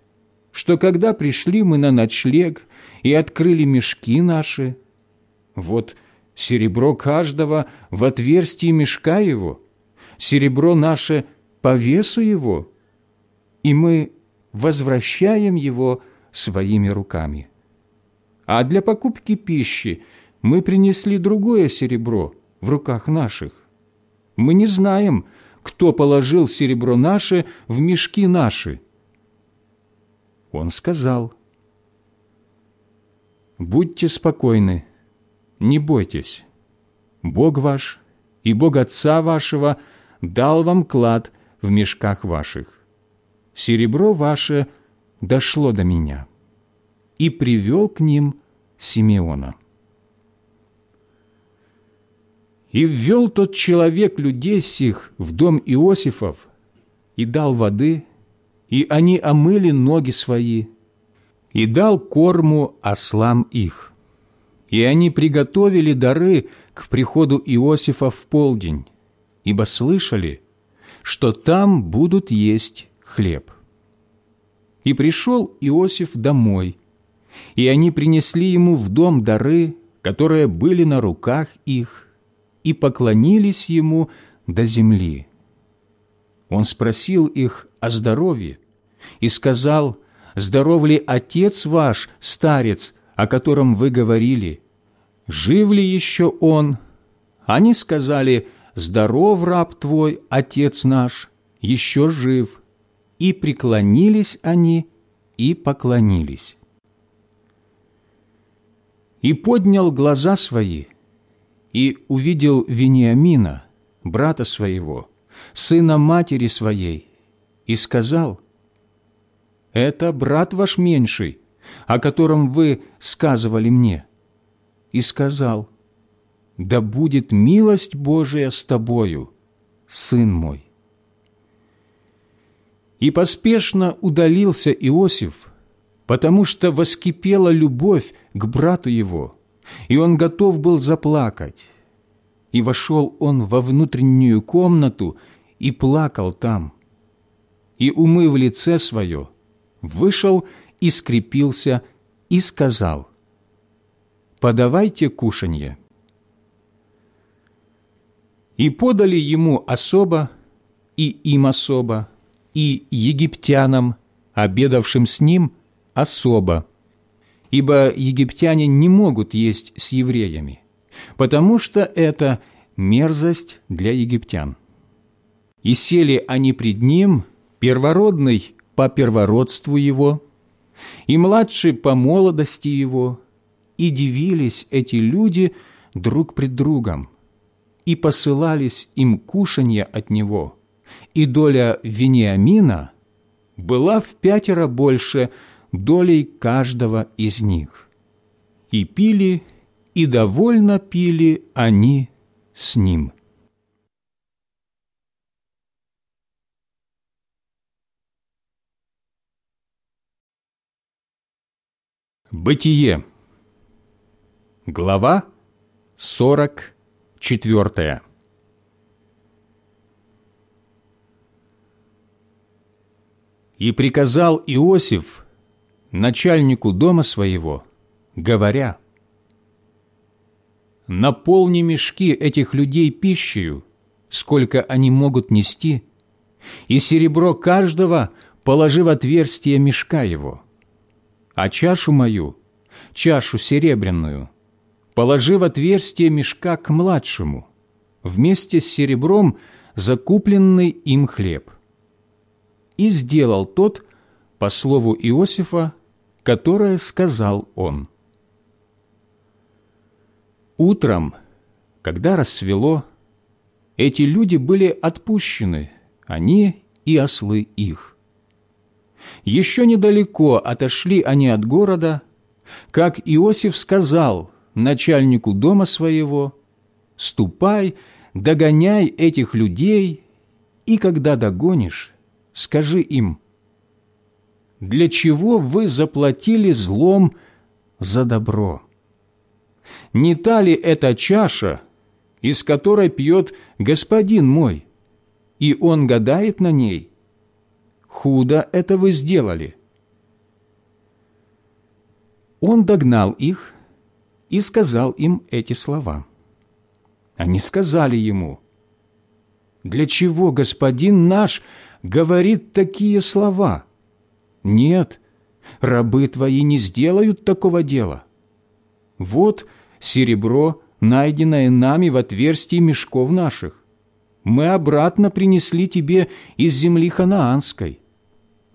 что когда пришли мы на ночлег и открыли мешки наши, вот серебро каждого в отверстии мешка его, серебро наше по весу его, и мы возвращаем его своими руками. А для покупки пищи мы принесли другое серебро в руках наших. Мы не знаем, кто положил серебро наше в мешки наши. Он сказал, «Будьте спокойны, не бойтесь. Бог ваш и Бог Отца вашего дал вам клад в мешках ваших. Серебро ваше дошло до меня» и привел к ним Симеона. И ввел тот человек людей сих в дом Иосифов, и дал воды, и они омыли ноги свои, и дал корму ослам их. И они приготовили дары к приходу Иосифа в полдень, ибо слышали, что там будут есть хлеб. И пришел Иосиф домой, и они принесли ему в дом дары, которые были на руках их, и поклонились ему до земли. Он спросил их о здоровье и сказал, «Здоров ли отец ваш, старец, о котором вы говорили? Жив ли еще он?» Они сказали, «Здоров раб твой, отец наш, еще жив». И преклонились они и поклонились и поднял глаза свои, и увидел Вениамина, брата своего, сына матери своей, и сказал, «Это брат ваш меньший, о котором вы сказывали мне». И сказал, «Да будет милость Божия с тобою, сын мой». И поспешно удалился Иосиф, потому что воскипела любовь к брату его, и он готов был заплакать. И вошел он во внутреннюю комнату и плакал там. И, умыв лице свое, вышел и скрепился, и сказал, «Подавайте кушанье». И подали ему особо, и им особо, и египтянам, обедавшим с ним, особо, ибо египтяне не могут есть с евреями, потому что это мерзость для египтян. И сели они пред ним, первородный по первородству его, и младший по молодости его, и дивились эти люди друг пред другом, и посылались им кушанья от него, и доля Вениамина была в пятеро больше долей каждого из них. И пили, и довольно пили они с ним. Бытие. Глава 44. И приказал Иосиф начальнику дома своего, говоря, «Наполни мешки этих людей пищей, сколько они могут нести, и серебро каждого положи в отверстие мешка его, а чашу мою, чашу серебряную, положи в отверстие мешка к младшему, вместе с серебром закупленный им хлеб». И сделал тот, по слову Иосифа, которое сказал он. Утром, когда рассвело, эти люди были отпущены, они и ослы их. Еще недалеко отошли они от города, как Иосиф сказал начальнику дома своего, «Ступай, догоняй этих людей, и когда догонишь, скажи им, для чего вы заплатили злом за добро? Не та ли эта чаша, из которой пьет господин мой, и он гадает на ней? Худо это вы сделали. Он догнал их и сказал им эти слова. Они сказали ему, «Для чего господин наш говорит такие слова?» Нет, рабы твои не сделают такого дела. Вот серебро, найденное нами в отверстии мешков наших. Мы обратно принесли тебе из земли ханаанской.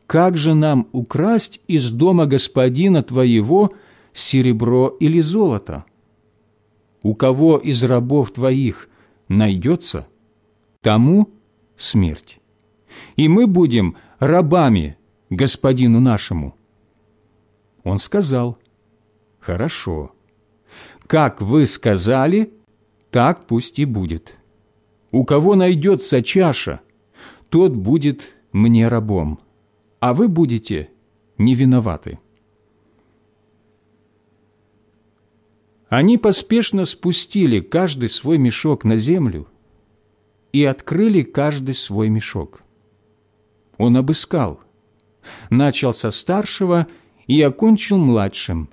как же нам украсть из дома господина твоего серебро или золото? У кого из рабов твоих найдется, тому смерть. И мы будем рабами господину нашему». Он сказал, «Хорошо. Как вы сказали, так пусть и будет. У кого найдется чаша, тот будет мне рабом, а вы будете не виноваты». Они поспешно спустили каждый свой мешок на землю и открыли каждый свой мешок. Он обыскал, начал со старшего и окончил младшим.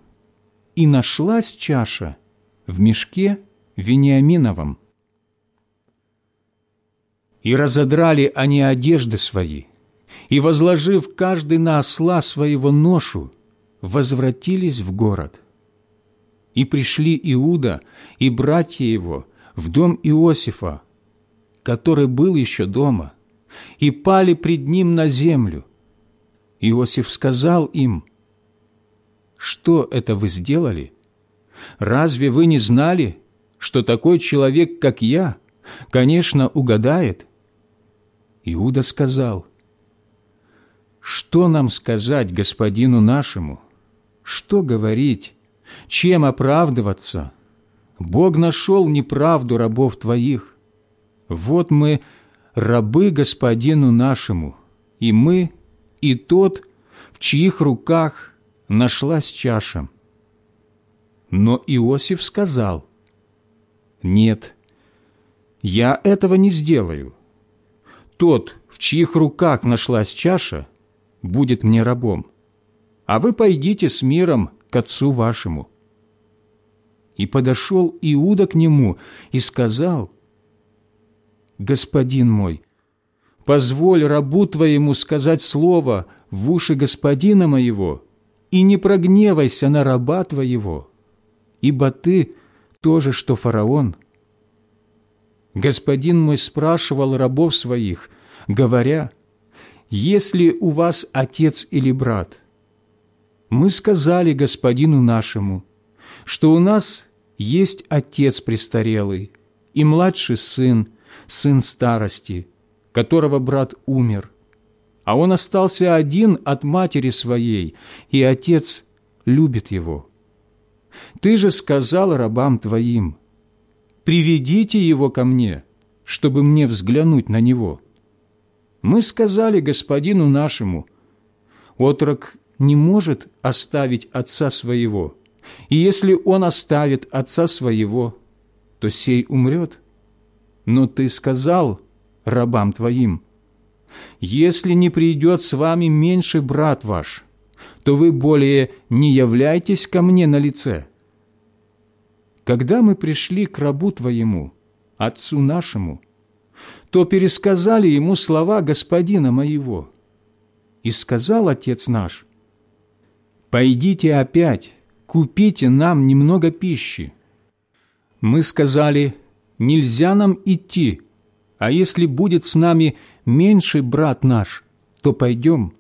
И нашлась чаша в мешке Вениаминовом. И разодрали они одежды свои, и, возложив каждый на осла своего ношу, возвратились в город. И пришли Иуда и братья его в дом Иосифа, который был еще дома, и пали пред ним на землю. Иосиф сказал им, «Что это вы сделали? Разве вы не знали, что такой человек, как я, конечно, угадает?» Иуда сказал, «Что нам сказать господину нашему? Что говорить? Чем оправдываться? Бог нашел неправду рабов твоих. Вот мы рабы господину нашему, и мы, и тот, в чьих руках нашлась чаша». Но Иосиф сказал, «Нет, я этого не сделаю. Тот, в чьих руках нашлась чаша, будет мне рабом, а вы пойдите с миром к отцу вашему». И подошел Иуда к нему и сказал, «Господин мой, позволь рабу твоему сказать слово в уши господина моего, и не прогневайся на раба твоего, ибо ты тоже, что фараон». Господин мой спрашивал рабов своих, говоря, «Есть ли у вас отец или брат?» Мы сказали господину нашему, что у нас есть отец престарелый и младший сын, сын старости, которого брат умер, а он остался один от матери своей, и отец любит его. Ты же сказал рабам твоим, «Приведите его ко мне, чтобы мне взглянуть на него». Мы сказали господину нашему, «Отрок не может оставить отца своего, и если он оставит отца своего, то сей умрет. Но ты сказал рабам твоим, если не придет с вами меньший брат ваш, то вы более не являйтесь ко мне на лице. Когда мы пришли к рабу твоему, отцу нашему, то пересказали ему слова господина моего. И сказал отец наш, «Пойдите опять, купите нам немного пищи». Мы сказали, «Нельзя нам идти, а если будет с нами меньший брат наш, то пойдем,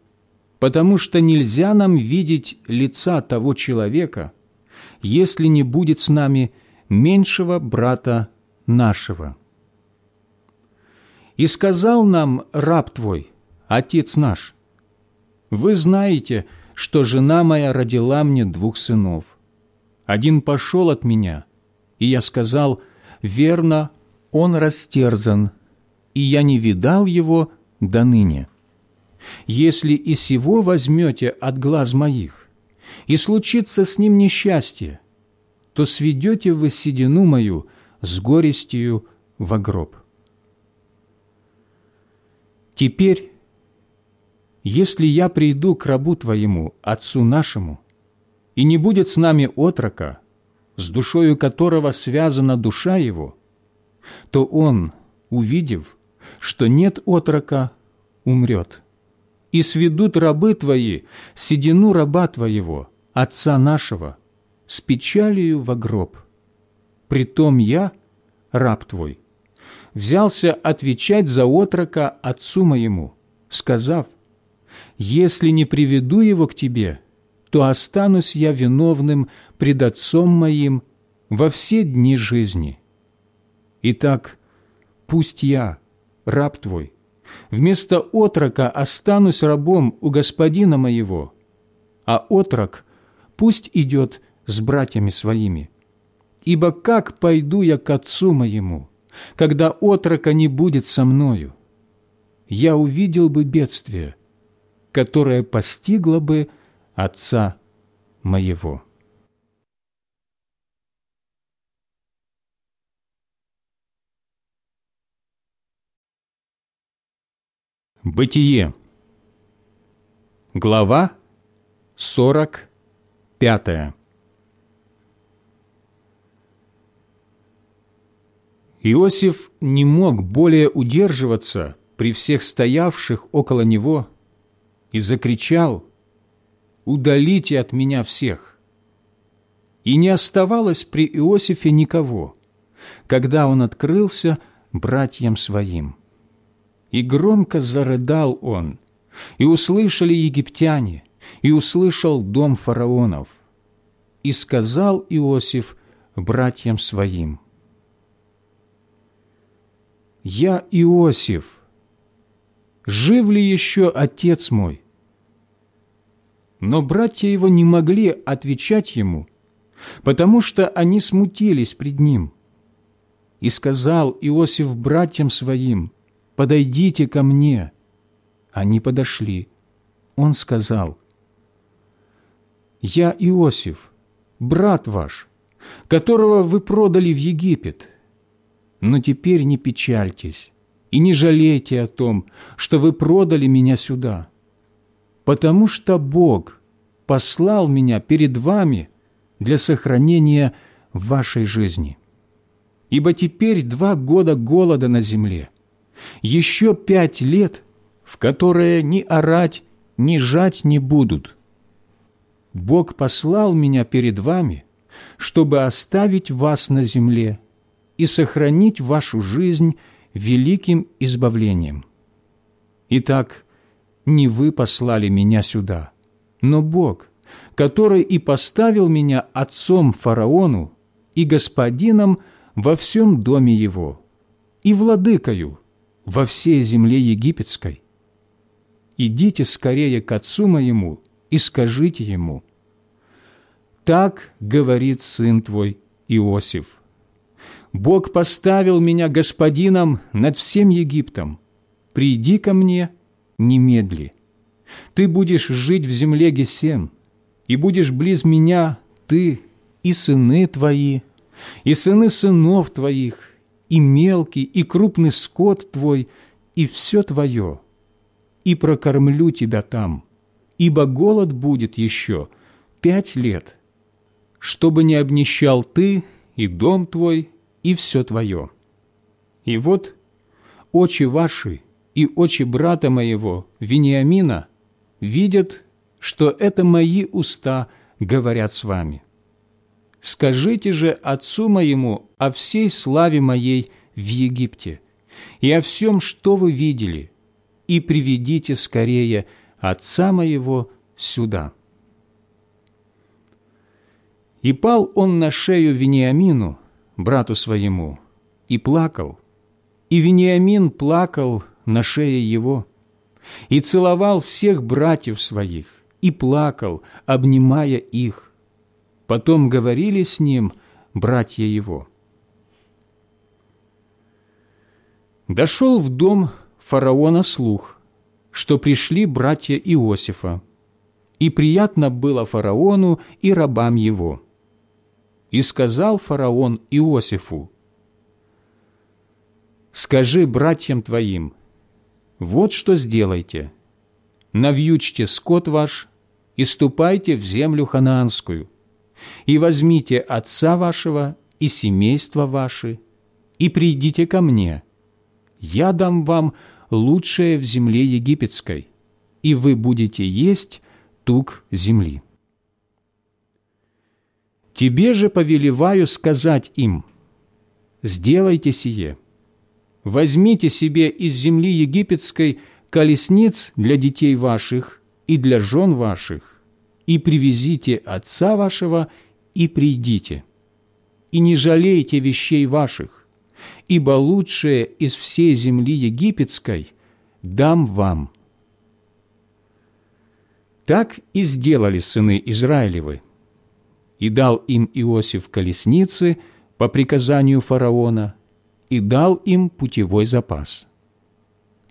потому что нельзя нам видеть лица того человека, если не будет с нами меньшего брата нашего». И сказал нам раб твой, отец наш, «Вы знаете, что жена моя родила мне двух сынов. Один пошел от меня, и я сказал, верно, он растерзан, и я не видал его до ныне. Если и сего возьмете от глаз моих, и случится с ним несчастье, то сведете вы седину мою с горестью в гроб. Теперь, если я приду к рабу твоему, отцу нашему, и не будет с нами отрока, с душою которого связана душа его, то он, увидев, что нет отрока, умрет. И сведут рабы твои седину раба твоего, отца нашего, с печалью во гроб. Притом я, раб твой, взялся отвечать за отрока отцу моему, сказав, если не приведу его к тебе, то останусь я виновным пред отцом моим во все дни жизни. Итак, пусть я, раб твой, вместо отрока останусь рабом у господина моего, а отрок пусть идет с братьями своими. Ибо как пойду я к отцу моему, когда отрока не будет со мною? Я увидел бы бедствие, которое постигло бы отца моего». Бытие. Глава 45. Иосиф не мог более удерживаться при всех стоявших около него и закричал «Удалите от меня всех!» И не оставалось при Иосифе никого, когда он открылся братьям своим – и громко зарыдал он, и услышали египтяне, и услышал дом фараонов. И сказал Иосиф братьям своим, «Я Иосиф, жив ли еще отец мой?» Но братья его не могли отвечать ему, потому что они смутились пред ним. И сказал Иосиф братьям своим, подойдите ко мне». Они подошли. Он сказал, «Я Иосиф, брат ваш, которого вы продали в Египет. Но теперь не печальтесь и не жалейте о том, что вы продали меня сюда, потому что Бог послал меня перед вами для сохранения вашей жизни. Ибо теперь два года голода на земле, еще пять лет, в которые ни орать, ни жать не будут. Бог послал меня перед вами, чтобы оставить вас на земле и сохранить вашу жизнь великим избавлением. Итак, не вы послали меня сюда, но Бог, который и поставил меня отцом фараону и господином во всем доме его, и владыкою во всей земле египетской. Идите скорее к отцу моему и скажите ему, «Так говорит сын твой Иосиф, Бог поставил меня господином над всем Египтом. Приди ко мне немедли. Ты будешь жить в земле Гесем, и будешь близ меня ты и сыны твои, и сыны сынов твоих, и мелкий, и крупный скот твой, и все твое, и прокормлю тебя там, ибо голод будет еще пять лет, чтобы не обнищал ты и дом твой, и все твое. И вот очи ваши и очи брата моего, Вениамина, видят, что это мои уста говорят с вами. Скажите же отцу моему о всей славе моей в Египте и о всем, что вы видели, и приведите скорее отца моего сюда». И пал он на шею Вениамину, брату своему, и плакал. И Вениамин плакал на шее его, и целовал всех братьев своих, и плакал, обнимая их. Потом говорили с ним братья его. Дошел в дом фараона слух, что пришли братья Иосифа, и приятно было фараону и рабам его. И сказал фараон Иосифу, «Скажи братьям твоим, вот что сделайте, навьючьте скот ваш и ступайте в землю ханаанскую, и возьмите отца вашего и семейство ваше, и придите ко мне. Я дам вам лучшее в земле египетской, и вы будете есть тук земли. Тебе же повелеваю сказать им, сделайте сие, возьмите себе из земли египетской колесниц для детей ваших и для жен ваших, и привезите отца вашего, и придите. И не жалейте вещей ваших, ибо лучшее из всей земли египетской дам вам». Так и сделали сыны Израилевы. И дал им Иосиф колесницы по приказанию фараона, и дал им путевой запас.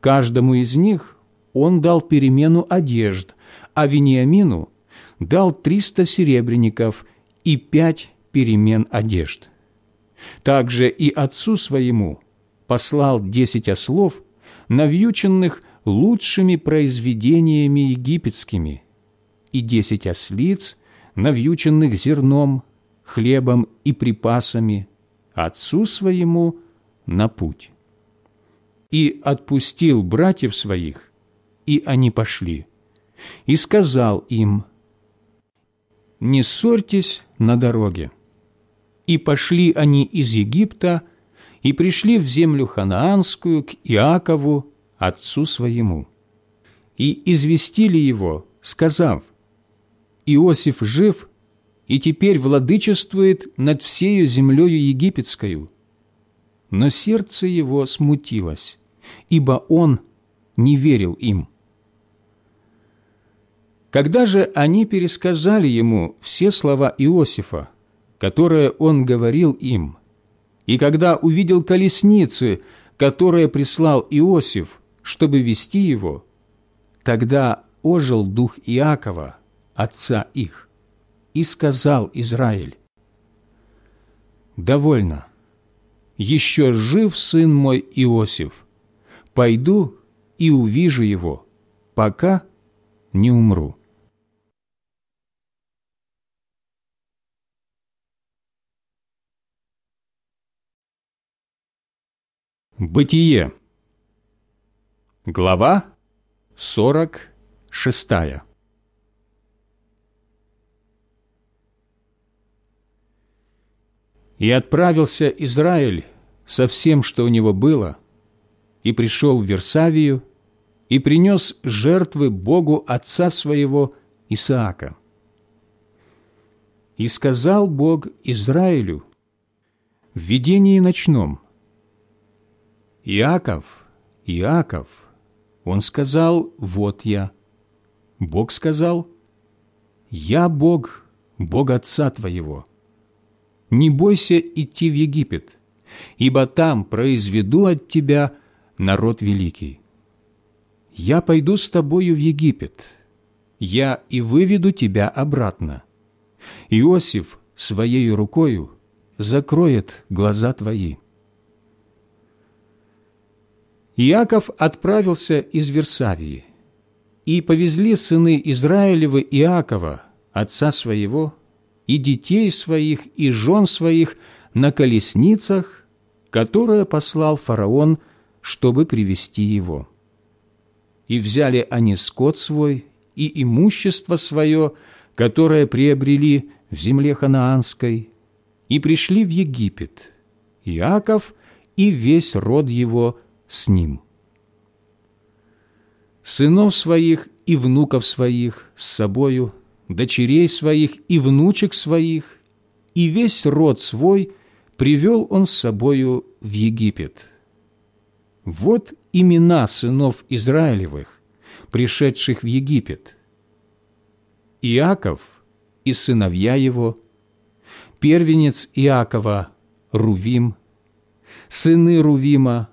Каждому из них он дал перемену одежд, а Вениамину дал триста серебряников и пять перемен одежд. Также и отцу своему послал десять ослов, навьюченных лучшими произведениями египетскими, и десять ослиц, навьюченных зерном, хлебом и припасами, отцу своему на путь. И отпустил братьев своих, и они пошли, и сказал им, «Не ссорьтесь на дороге». И пошли они из Египта, и пришли в землю ханаанскую к Иакову, отцу своему, и известили его, сказав, «Иосиф жив и теперь владычествует над всею землею египетскою». Но сердце его смутилось, ибо он не верил им. Когда же они пересказали ему все слова Иосифа, которые он говорил им, и когда увидел колесницы, которые прислал Иосиф, чтобы вести его, тогда ожил дух Иакова, отца их, и сказал Израиль, «Довольно, еще жив сын мой Иосиф, пойду и увижу его, пока не умру». Бытие. Глава 46 И отправился Израиль со всем, что у него было, и пришел в Версавию, и принес жертвы Богу отца своего Исаака. И сказал Бог Израилю в видении ночном, «Иаков, Иаков». Он сказал, «Вот я». Бог сказал, «Я Бог, Бог Отца твоего. Не бойся идти в Египет, ибо там произведу от тебя народ великий. Я пойду с тобою в Египет, я и выведу тебя обратно. Иосиф своей рукою закроет глаза твои». Иаков отправился из Версавии, и повезли сыны Израилевы Иакова, отца своего, и детей своих, и жен своих на колесницах, которые послал фараон, чтобы привести его. И взяли они скот свой и имущество свое, которое приобрели в земле ханаанской, и пришли в Египет, Иаков и весь род его – с ним. Сынов своих и внуков своих с собою, дочерей своих и внучек своих, и весь род свой привел он с собою в Египет. Вот имена сынов Израилевых, пришедших в Египет. Иаков и сыновья его, первенец Иакова Рувим, сыны Рувима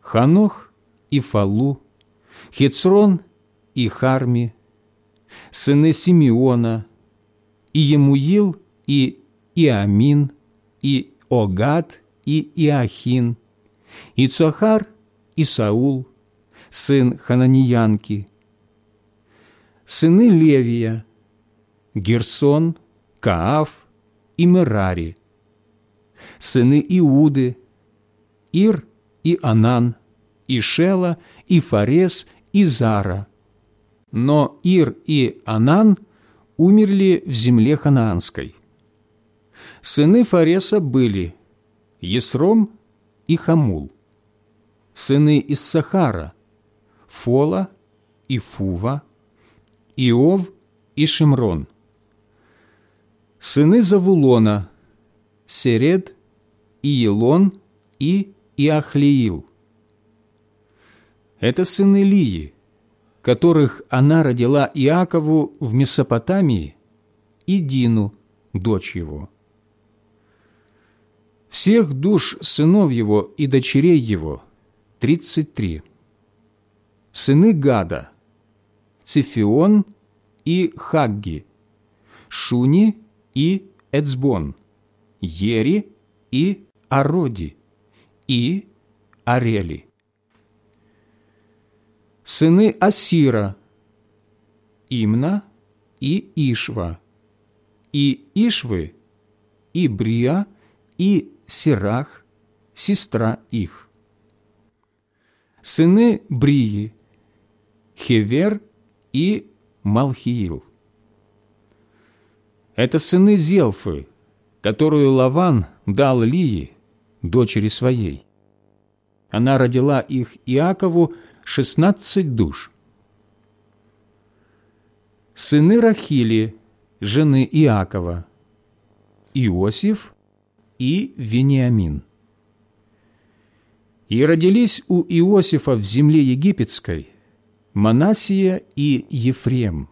Ханох и Фалу, Хецрон и Харми, сыны Симеона, и Емуил, и Иамин, и Огад, и Иахин, и Цохар, и Саул, сын Хананиянки, сыны Левия, Герсон, Кааф и Мерари, сыны Иуды, Ир и Анан, и Шела, и Фарес, и Зара. Но Ир и Анан умерли в земле ханаанской. Сыны Фареса были Есром и Хамул. Сыны из Сахара – Фола и Фува, Иов и Шимрон. Сыны Завулона, Серед, Иелон и Иахлиил. Это сыны Лии, которых она родила Иакову в Месопотамии, и Дину, дочь его. Всех душ сынов его и дочерей его – тридцать три. Сыны Гада – Цифион и Хагги, Шуни и Эцбон, Ери и Ароди, и Арели. Сыны Асира – Имна и Ишва, и Ишвы, и Брия, и Сирах, сестра их. Сыны Брии – Хевер и Малхиил. Это сыны Зелфы, которую Лаван дал Лии, дочери своей. Она родила их Иакову шестнадцать душ. Сыны Рахили, жены Иакова, Иосиф и Вениамин. И родились у Иосифа в земле египетской Манасия и Ефрем,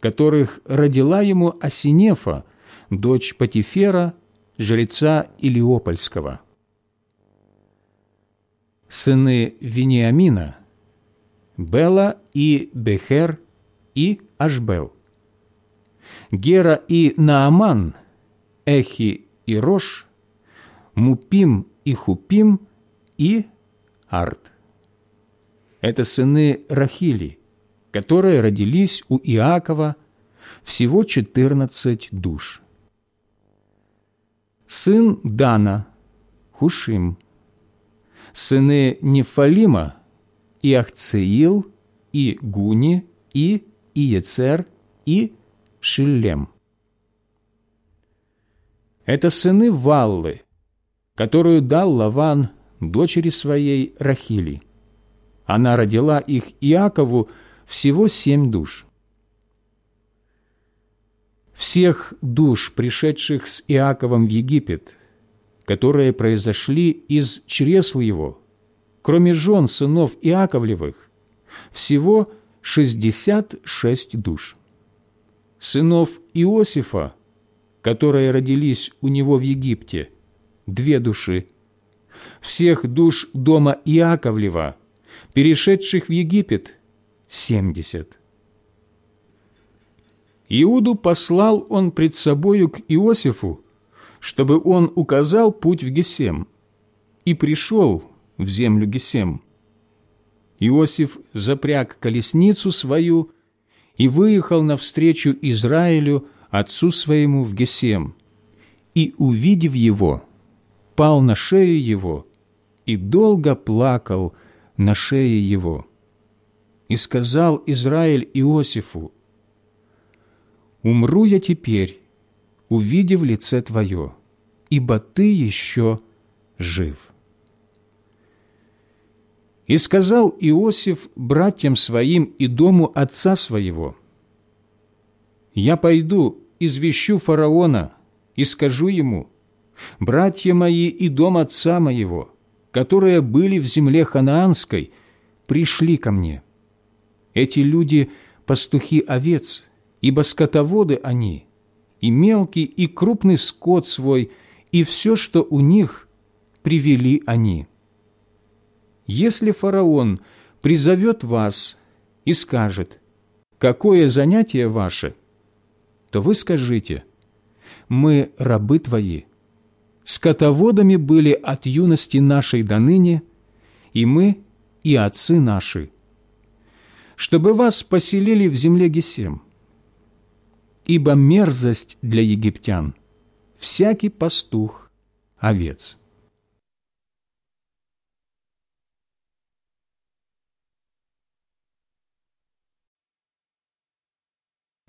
которых родила ему Асинефа, дочь Патифера, жреца Илиопольского. Сыны Вениамина – Бела и Бехер и Ашбел. Гера и Нааман, Эхи и Рош, Мупим и Хупим и Арт. Это сыны Рахили, которые родились у Иакова, всего четырнадцать душ. Сын Дана, Хушим. Сыны Нефалима, Иахцеил, и Гуни, и Иецер, и Шиллем. Это сыны Валлы, которую дал Лаван дочери своей Рахили. Она родила их Иакову всего семь душ. Всех душ, пришедших с Иаковом в Египет, которые произошли из чресл его, кроме жен сынов Иаковлевых, всего шестьдесят шесть душ. Сынов Иосифа, которые родились у него в Египте, две души. Всех душ дома Иаковлева, перешедших в Египет, семьдесят. Иуду послал он пред собою к Иосифу, чтобы он указал путь в Гесем, и пришел в землю Гесем. Иосиф запряг колесницу свою и выехал навстречу Израилю, отцу своему, в Гесем, и, увидев его, пал на шею его и долго плакал на шее его. И сказал Израиль Иосифу, «Умру я теперь, увидев лице Твое, ибо Ты еще жив». И сказал Иосиф братьям своим и дому отца своего, «Я пойду, извещу фараона и скажу ему, братья мои и дом отца моего, которые были в земле ханаанской, пришли ко мне. Эти люди – пастухи овец, ибо скотоводы они, и мелкий, и крупный скот свой, и все, что у них, привели они. Если фараон призовет вас и скажет, «Какое занятие ваше?», то вы скажите, «Мы рабы твои, скотоводами были от юности нашей до ныне, и мы, и отцы наши, чтобы вас поселили в земле Гесем. Ибо мерзость для египтян – всякий пастух овец».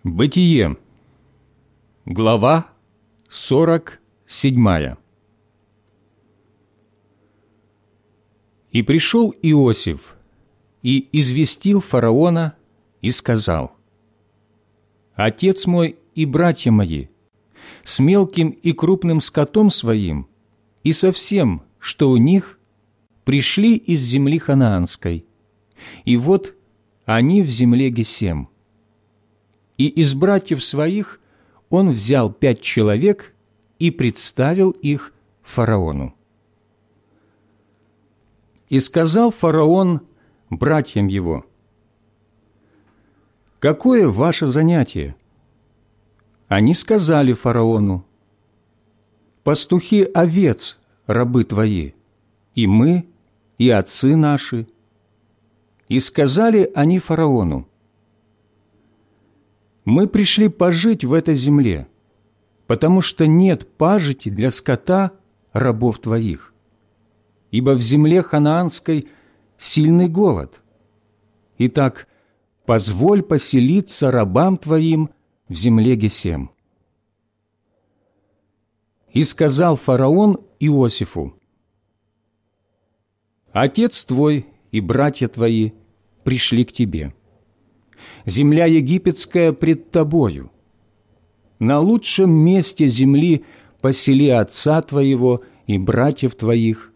Бытие. Глава сорок седьмая. И пришел Иосиф, и известил фараона и сказал, «Отец мой и братья мои, с мелким и крупным скотом своим и со всем, что у них, пришли из земли ханаанской, и вот они в земле Гесем. И из братьев своих он взял пять человек и представил их фараону. И сказал фараон братьям его, «Какое ваше занятие?» Они сказали фараону, «Пастухи овец, рабы твои, и мы, и отцы наши». И сказали они фараону, «Мы пришли пожить в этой земле, потому что нет пажити для скота рабов твоих, ибо в земле ханаанской сильный голод. Итак, позволь поселиться рабам твоим в земле Гесем». И сказал фараон Иосифу, «Отец твой и братья твои пришли к тебе. Земля египетская пред тобою. На лучшем месте земли посели отца твоего и братьев твоих.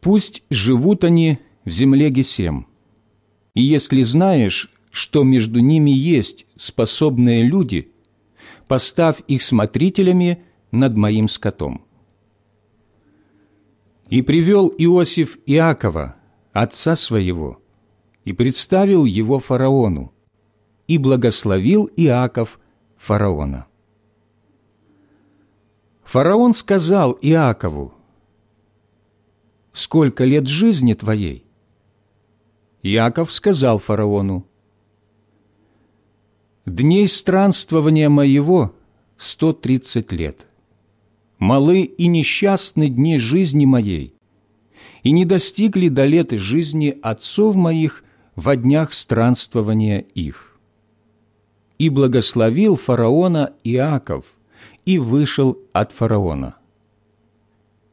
Пусть живут они в земле Гесем. И если знаешь, что между ними есть способные люди, поставь их смотрителями над моим скотом». И привел Иосиф Иакова, отца своего, и представил его фараону, и благословил Иаков фараона. Фараон сказал Иакову, «Сколько лет жизни твоей?» Иаков сказал фараону, «Дней странствования моего сто тридцать лет. Малы и несчастны дни жизни моей, и не достигли до лет жизни отцов моих во днях странствования их. И благословил фараона Иаков, и вышел от фараона.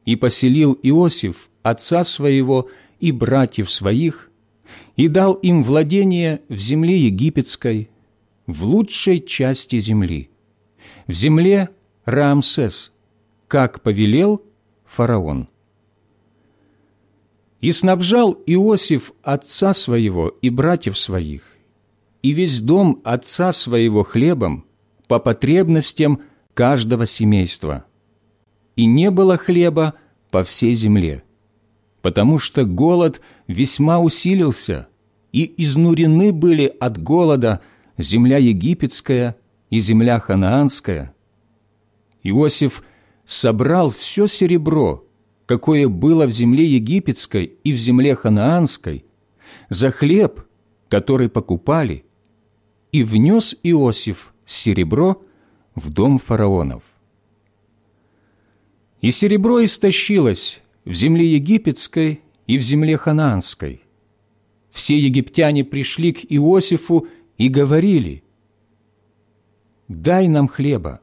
И поселил Иосиф отца своего и братьев своих, и дал им владение в земле египетской, в лучшей части земли, в земле Рамсес, как повелел фараон. И снабжал Иосиф отца своего и братьев своих, и весь дом отца своего хлебом по потребностям каждого семейства. И не было хлеба по всей земле, потому что голод весьма усилился, и изнурены были от голода земля египетская и земля ханаанская. Иосиф собрал все серебро, какое было в земле египетской и в земле ханаанской, за хлеб, который покупали, и внес Иосиф серебро в дом фараонов. И серебро истощилось в земле египетской и в земле ханаанской. Все египтяне пришли к Иосифу и говорили, «Дай нам хлеба.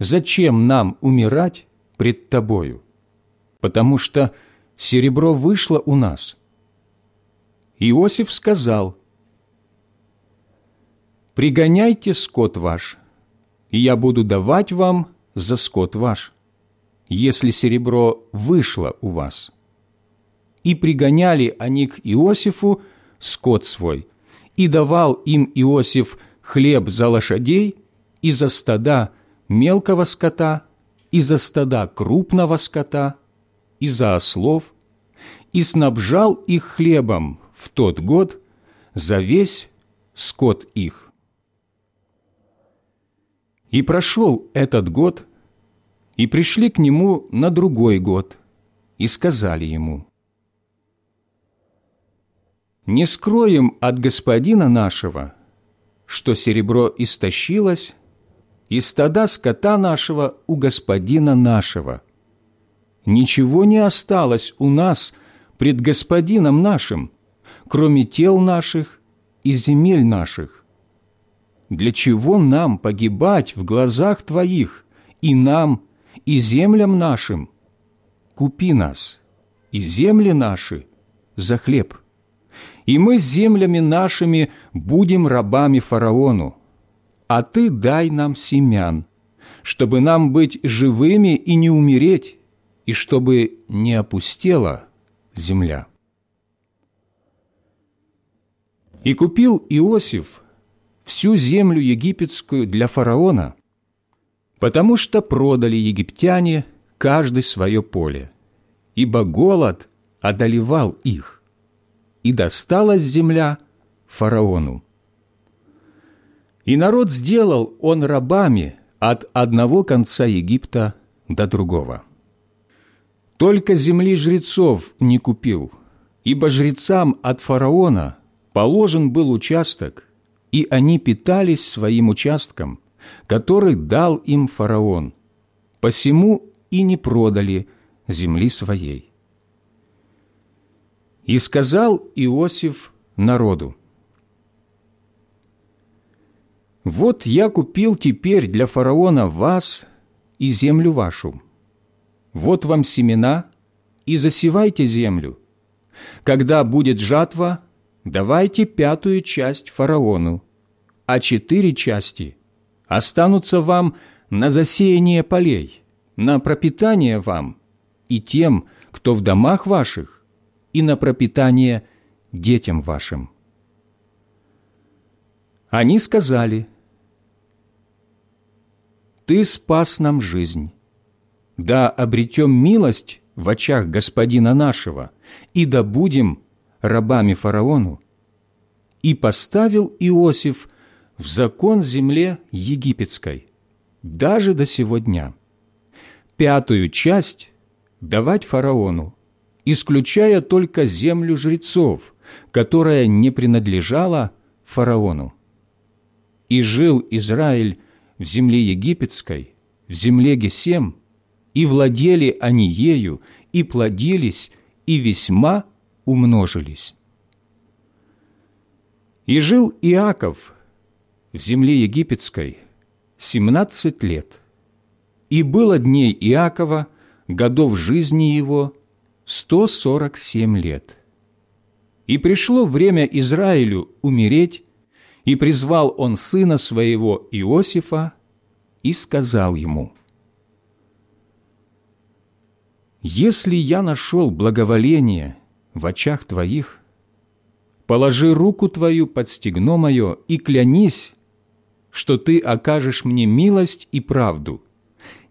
Зачем нам умирать пред Тобою?» Потому что серебро вышло у нас. Иосиф сказал, «Пригоняйте скот ваш, и я буду давать вам за скот ваш, если серебро вышло у вас». И пригоняли они к Иосифу скот свой, и давал им Иосиф хлеб за лошадей и за стада мелкого скота, и за стада крупного скота, и за ослов, и снабжал их хлебом в тот год за весь скот их. И прошел этот год, и пришли к нему на другой год, и сказали ему, «Не скроем от господина нашего, что серебро истощилось, и стада скота нашего у господина нашего, ничего не осталось у нас пред Господином нашим, кроме тел наших и земель наших. Для чего нам погибать в глазах Твоих, и нам, и землям нашим? Купи нас, и земли наши, за хлеб, и мы с землями нашими будем рабами фараону, а ты дай нам семян, чтобы нам быть живыми и не умереть, и чтобы не опустела земля». И купил Иосиф всю землю египетскую для фараона, потому что продали египтяне каждый свое поле, ибо голод одолевал их, и досталась земля фараону. И народ сделал он рабами от одного конца Египта до другого. Только земли жрецов не купил, ибо жрецам от фараона положен был участок, и они питались своим участком, который дал им фараон, посему и не продали земли своей. И сказал Иосиф народу, «Вот я купил теперь для фараона вас и землю вашу. Вот вам семена, и засевайте землю. Когда будет жатва, давайте пятую часть фараону, а четыре части останутся вам на засеяние полей, на пропитание вам и тем, кто в домах ваших, и на пропитание детям вашим. Они сказали, «Ты спас нам жизнь, да обретем милость в очах Господина нашего, и да будем рабами фараону, и поставил Иосиф в закон земле египетской, даже до сего дня. Пятую часть давать фараону, исключая только землю жрецов, которая не принадлежала фараону. И жил Израиль в земле египетской, в земле Гесем, и владели они ею, и плодились, и весьма умножились. И жил Иаков в земле египетской семнадцать лет, и было дней Иакова, годов жизни его, сто сорок семь лет. И пришло время Израилю умереть, и призвал он сына своего Иосифа и сказал ему – если я нашел благоволение в очах Твоих, положи руку Твою под стегно мое и клянись, что Ты окажешь мне милость и правду,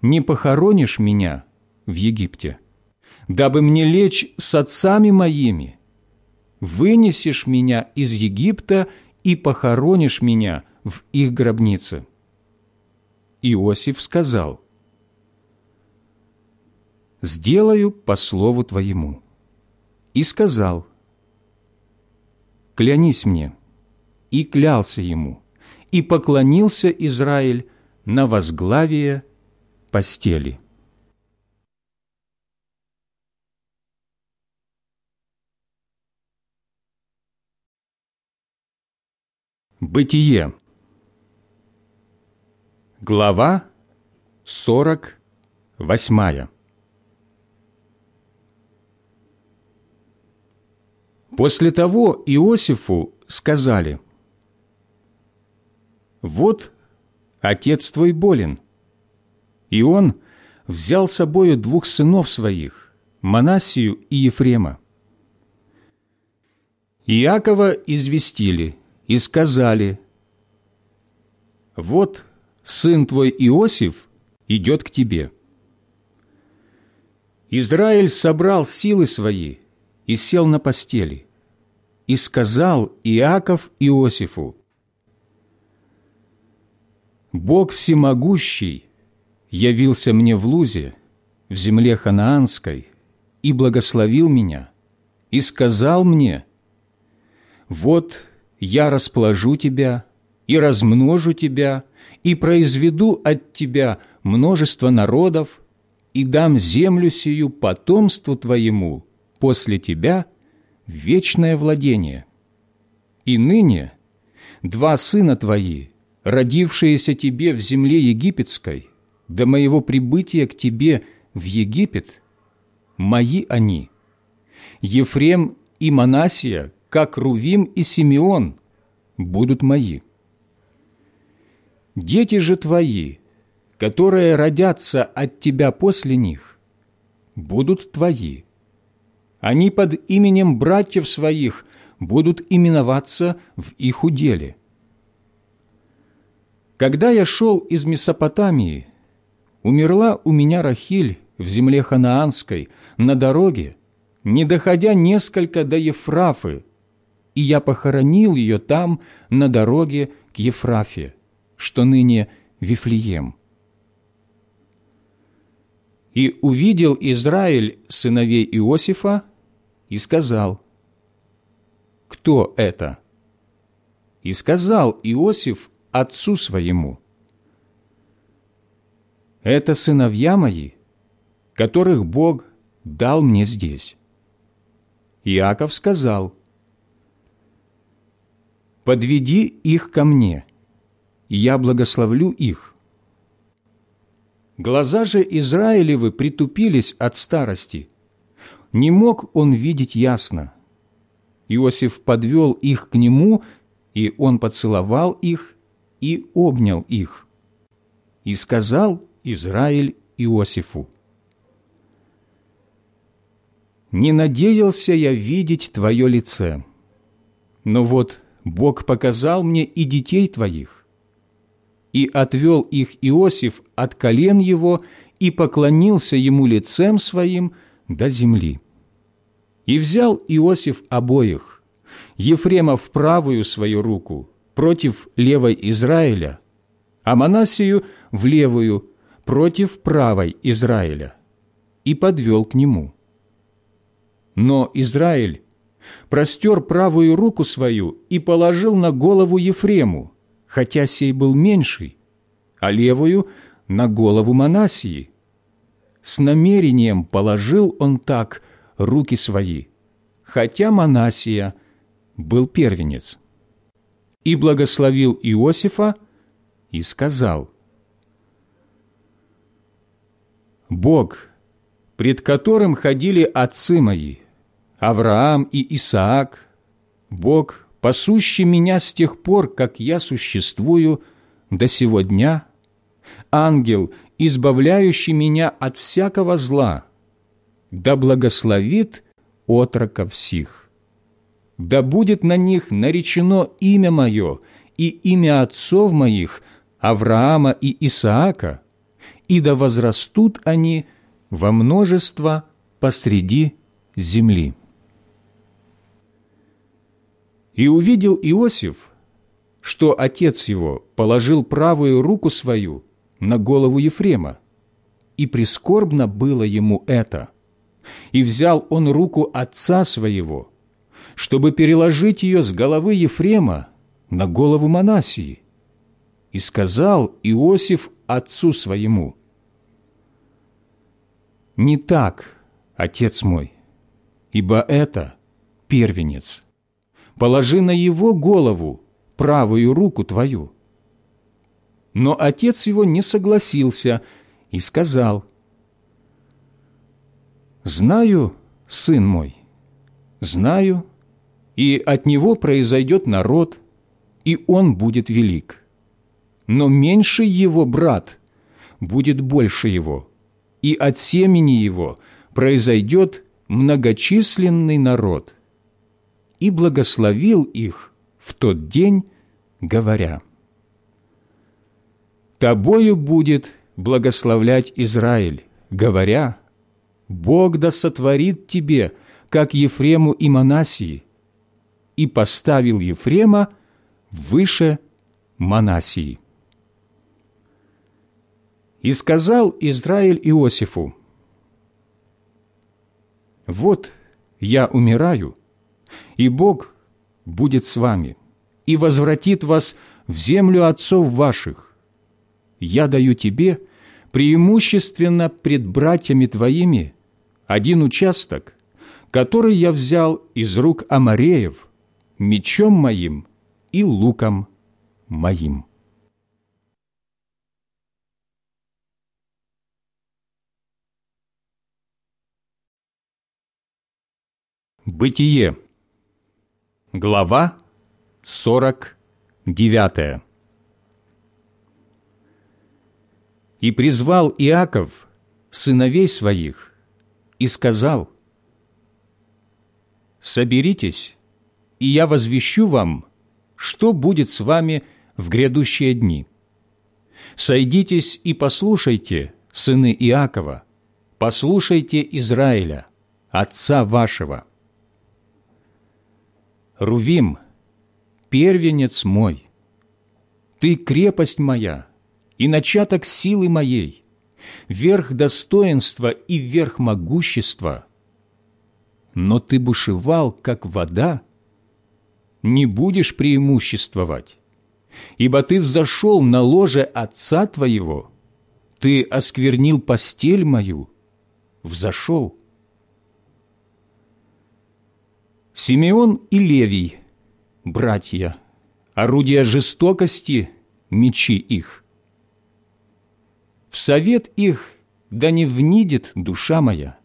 не похоронишь меня в Египте, дабы мне лечь с отцами моими, вынесешь меня из Египта и похоронишь меня в их гробнице». Иосиф сказал, сделаю по слову Твоему». И сказал, «Клянись мне». И клялся ему, и поклонился Израиль на возглавие постели. Бытие. Глава 48. После того Иосифу сказали, «Вот отец твой болен». И он взял с собою двух сынов своих, Манасию и Ефрема. Иакова известили и сказали, «Вот сын твой Иосиф идет к тебе». Израиль собрал силы свои и сел на постели. И сказал Иаков Иосифу, «Бог всемогущий явился мне в Лузе, в земле ханаанской, и благословил меня, и сказал мне, «Вот я расположу тебя и размножу тебя, и произведу от тебя множество народов, и дам землю сию потомству твоему, после тебя вечное владение. И ныне два сына твои, родившиеся тебе в земле египетской, до моего прибытия к тебе в Египет, мои они. Ефрем и Манасия, как Рувим и Симеон, будут мои. Дети же твои, которые родятся от тебя после них, будут твои. Они под именем братьев своих будут именоваться в их уделе. Когда я шел из Месопотамии, умерла у меня Рахиль в земле ханаанской, на дороге, не доходя несколько до Ефрафы, и я похоронил ее там, на дороге к Ефрафе, что ныне Вифлеем. И увидел Израиль сыновей Иосифа и сказал, «Кто это?» И сказал Иосиф отцу своему, «Это сыновья мои, которых Бог дал мне здесь». Иаков сказал, «Подведи их ко мне, и я благословлю их». Глаза же Израилевы притупились от старости. Не мог он видеть ясно. Иосиф подвел их к нему, и он поцеловал их и обнял их. И сказал Израиль Иосифу, «Не надеялся я видеть Твое лице, но вот Бог показал мне и детей Твоих». И отвел их Иосиф от колен его и поклонился ему лицем своим до земли. И взял Иосиф обоих, Ефрема в правую свою руку против левой Израиля, а Манасию в левую против правой Израиля, и подвел к нему. Но Израиль простер правую руку свою и положил на голову Ефрему, хотя сей был меньший, а левую – на голову Манасии. С намерением положил он так руки свои, хотя Манасия был первенец. И благословил Иосифа и сказал, «Бог, пред которым ходили отцы мои, Авраам и Исаак, Бог, пасущий меня с тех пор, как я существую до сего дня, ангел, избавляющий меня от всякого зла, да благословит отрока всех. Да будет на них наречено имя Мое и имя отцов моих, Авраама и Исаака, и да возрастут они во множество посреди земли. И увидел Иосиф, что отец его положил правую руку свою на голову Ефрема, и прискорбно было ему это. И взял он руку отца своего, чтобы переложить ее с головы Ефрема на голову Манасии. И сказал Иосиф отцу своему, «Не так, отец мой, ибо это первенец» положи на его голову правую руку твою». Но отец его не согласился и сказал, «Знаю, сын мой, знаю, и от него произойдет народ, и он будет велик. Но меньший его брат будет больше его, и от семени его произойдет многочисленный народ» и благословил их в тот день, говоря, «Тобою будет благословлять Израиль, говоря, Бог да сотворит тебе, как Ефрему и Манасии, и поставил Ефрема выше Манасии». И сказал Израиль Иосифу, «Вот я умираю, и Бог будет с вами и возвратит вас в землю отцов ваших. Я даю тебе преимущественно пред братьями твоими один участок, который я взял из рук Амареев, мечом моим и луком моим». Бытие, Глава 49 И призвал Иаков сыновей своих и сказал, «Соберитесь, и я возвещу вам, что будет с вами в грядущие дни. Сойдитесь и послушайте, сыны Иакова, послушайте Израиля, отца вашего». Рувим, первенец мой, ты крепость моя и начаток силы моей, верх достоинства и верх могущества. Но ты бушевал, как вода, не будешь преимуществовать, ибо ты взошел на ложе отца твоего, ты осквернил постель мою, взошел. Симеон и Левий, братья, орудия жестокости, мечи их. В совет их да не внидит душа моя,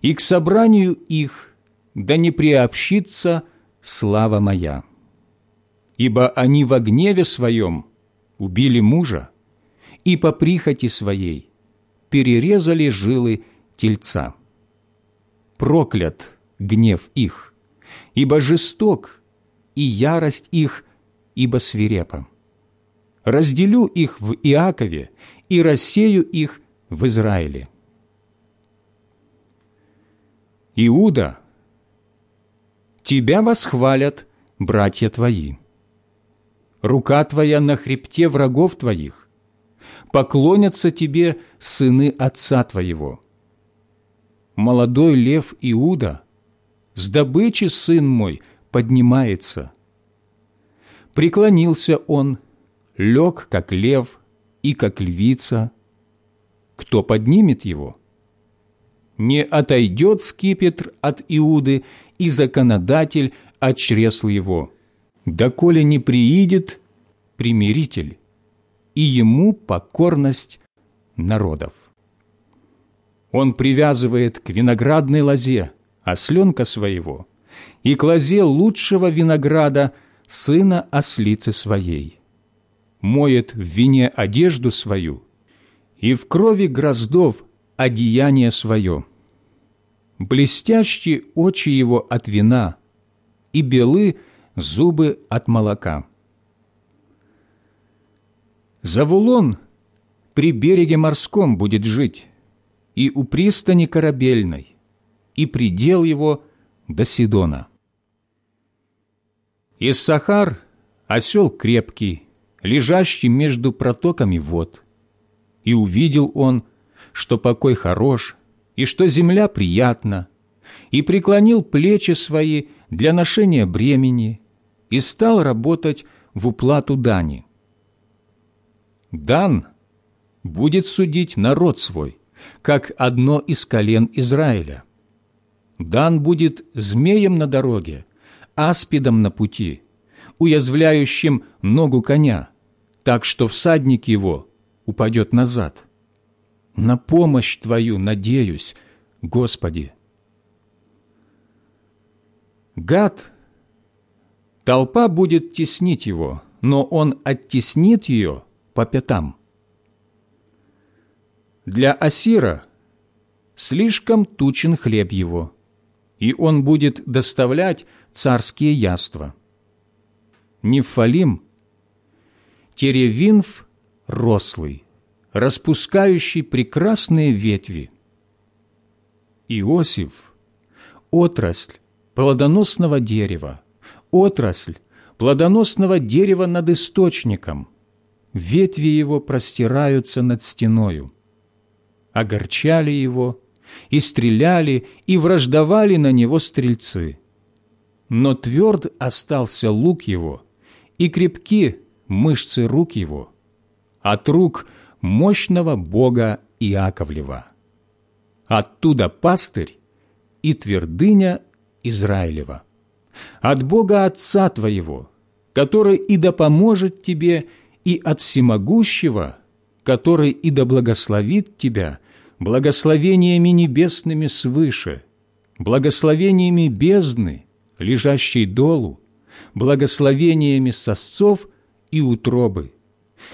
и к собранию их да не приобщится слава моя. Ибо они во гневе своем убили мужа, и по прихоти своей перерезали жилы тельца. Проклят гнев их, ибо жесток, и ярость их, ибо свирепа. Разделю их в Иакове и рассею их в Израиле. Иуда, тебя восхвалят братья твои. Рука твоя на хребте врагов твоих. Поклонятся тебе сыны отца твоего. Молодой лев Иуда – с добычи сын мой поднимается. Преклонился он, лег, как лев и как львица. Кто поднимет его? Не отойдет скипетр от Иуды, и законодатель от чресл его, доколе не приидет примиритель, и ему покорность народов. Он привязывает к виноградной лозе, осленка своего, и к лозе лучшего винограда сына ослицы своей. Моет в вине одежду свою, и в крови гроздов одеяние свое. Блестящие очи его от вина, и белы зубы от молока. Завулон при береге морском будет жить, и у пристани корабельной, и предел его до Сидона. Иссахар – осел крепкий, лежащий между протоками вод. И увидел он, что покой хорош, и что земля приятна, и преклонил плечи свои для ношения бремени, и стал работать в уплату дани. Дан будет судить народ свой, как одно из колен Израиля – Дан будет змеем на дороге, аспидом на пути, уязвляющим ногу коня, так что всадник его упадет назад. На помощь Твою надеюсь, Господи. Гад, толпа будет теснить его, но он оттеснит ее по пятам. Для Асира слишком тучен хлеб его, и он будет доставлять царские яства. Нефалим – теревинф рослый, распускающий прекрасные ветви. Иосиф – отрасль плодоносного дерева, отрасль плодоносного дерева над источником. Ветви его простираются над стеною. Огорчали его – и стреляли, и враждовали на него стрельцы. Но тверд остался лук его, и крепки мышцы рук его, от рук мощного Бога Иаковлева. Оттуда пастырь и твердыня Израилева. От Бога Отца твоего, который и да поможет тебе, и от всемогущего, который и да благословит тебя – благословениями небесными свыше, благословениями бездны, лежащей долу, благословениями сосцов и утробы,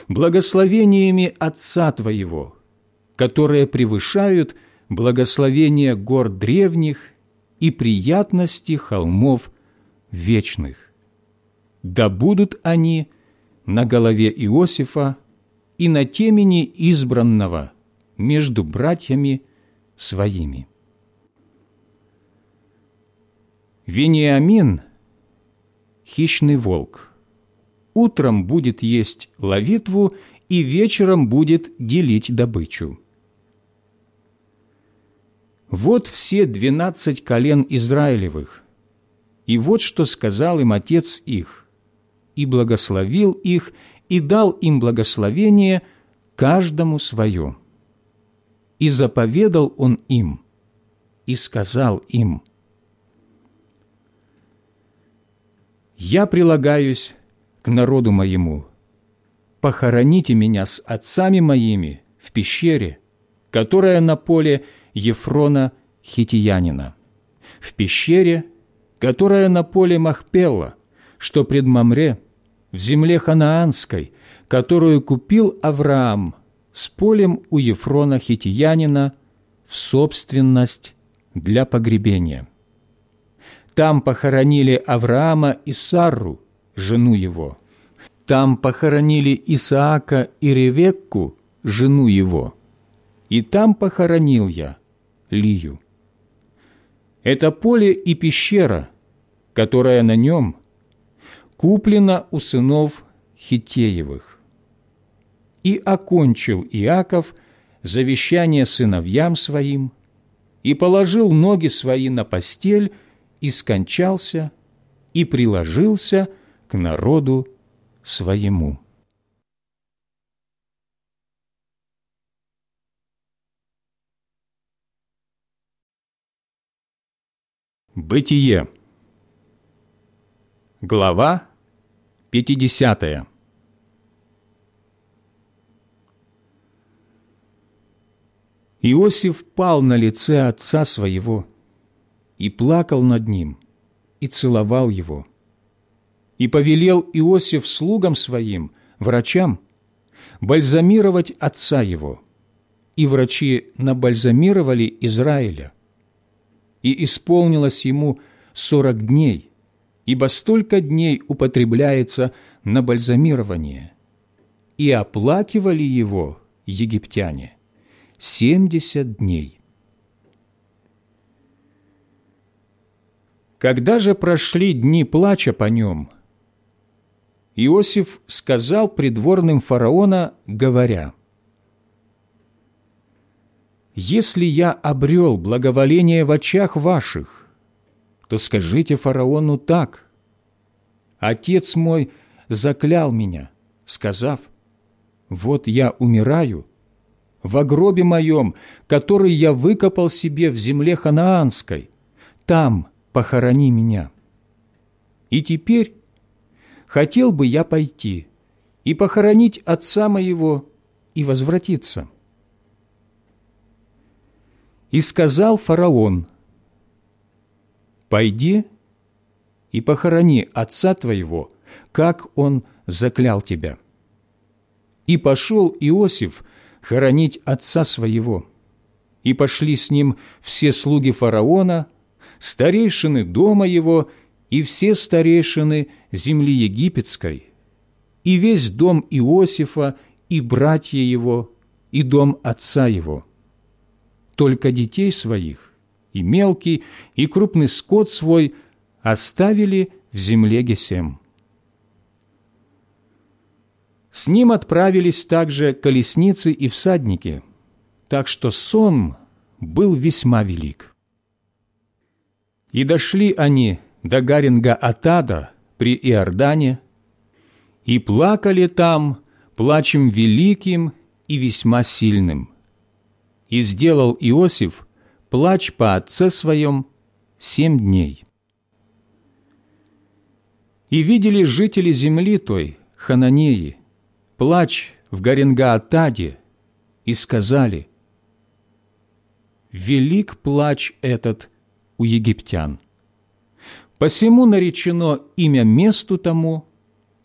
благословениями Отца Твоего, которые превышают благословения гор древних и приятности холмов вечных. Да будут они на голове Иосифа и на темени избранного между братьями своими. Вениамин – хищный волк. Утром будет есть ловитву и вечером будет делить добычу. Вот все двенадцать колен Израилевых, и вот что сказал им отец их, и благословил их, и дал им благословение каждому свое. И заповедал он им, и сказал им, «Я прилагаюсь к народу моему, похороните меня с отцами моими в пещере, которая на поле Ефрона Хитиянина, в пещере, которая на поле Махпелла, что пред Мамре, в земле ханаанской, которую купил Авраам с полем у Ефрона Хитиянина в собственность для погребения. Там похоронили Авраама и Сарру, жену его. Там похоронили Исаака и Ревекку, жену его. И там похоронил я Лию. Это поле и пещера, которая на нем, куплена у сынов Хитеевых. И окончил Иаков завещание сыновьям своим, и положил ноги свои на постель, и скончался, и приложился к народу своему. Бытие. Глава 50. Иосиф пал на лице отца своего и плакал над ним, и целовал его. И повелел Иосиф слугам своим, врачам, бальзамировать отца его, и врачи набальзамировали Израиля – и исполнилось ему сорок дней, ибо столько дней употребляется на бальзамирование. И оплакивали его египтяне семьдесят дней. Когда же прошли дни плача по нем, Иосиф сказал придворным фараона, говоря – если я обрел благоволение в очах ваших, то скажите фараону так. Отец мой заклял меня, сказав, вот я умираю, в гробе моем, который я выкопал себе в земле ханаанской, там похорони меня. И теперь хотел бы я пойти и похоронить отца моего и возвратиться». И сказал фараон, «Пойди и похорони отца твоего, как он заклял тебя». И пошел Иосиф хоронить отца своего. И пошли с ним все слуги фараона, старейшины дома его и все старейшины земли египетской, и весь дом Иосифа, и братья его, и дом отца его – только детей своих, и мелкий, и крупный скот свой оставили в земле Гесем. С ним отправились также колесницы и всадники, так что сон был весьма велик. И дошли они до Гаринга Атада при Иордане, и плакали там плачем великим и весьма сильным – и сделал Иосиф плач по отце своем семь дней. И видели жители земли той, Хананеи, плач в Гаренгаатаде, и сказали, «Велик плач этот у египтян, Посему наречено имя месту тому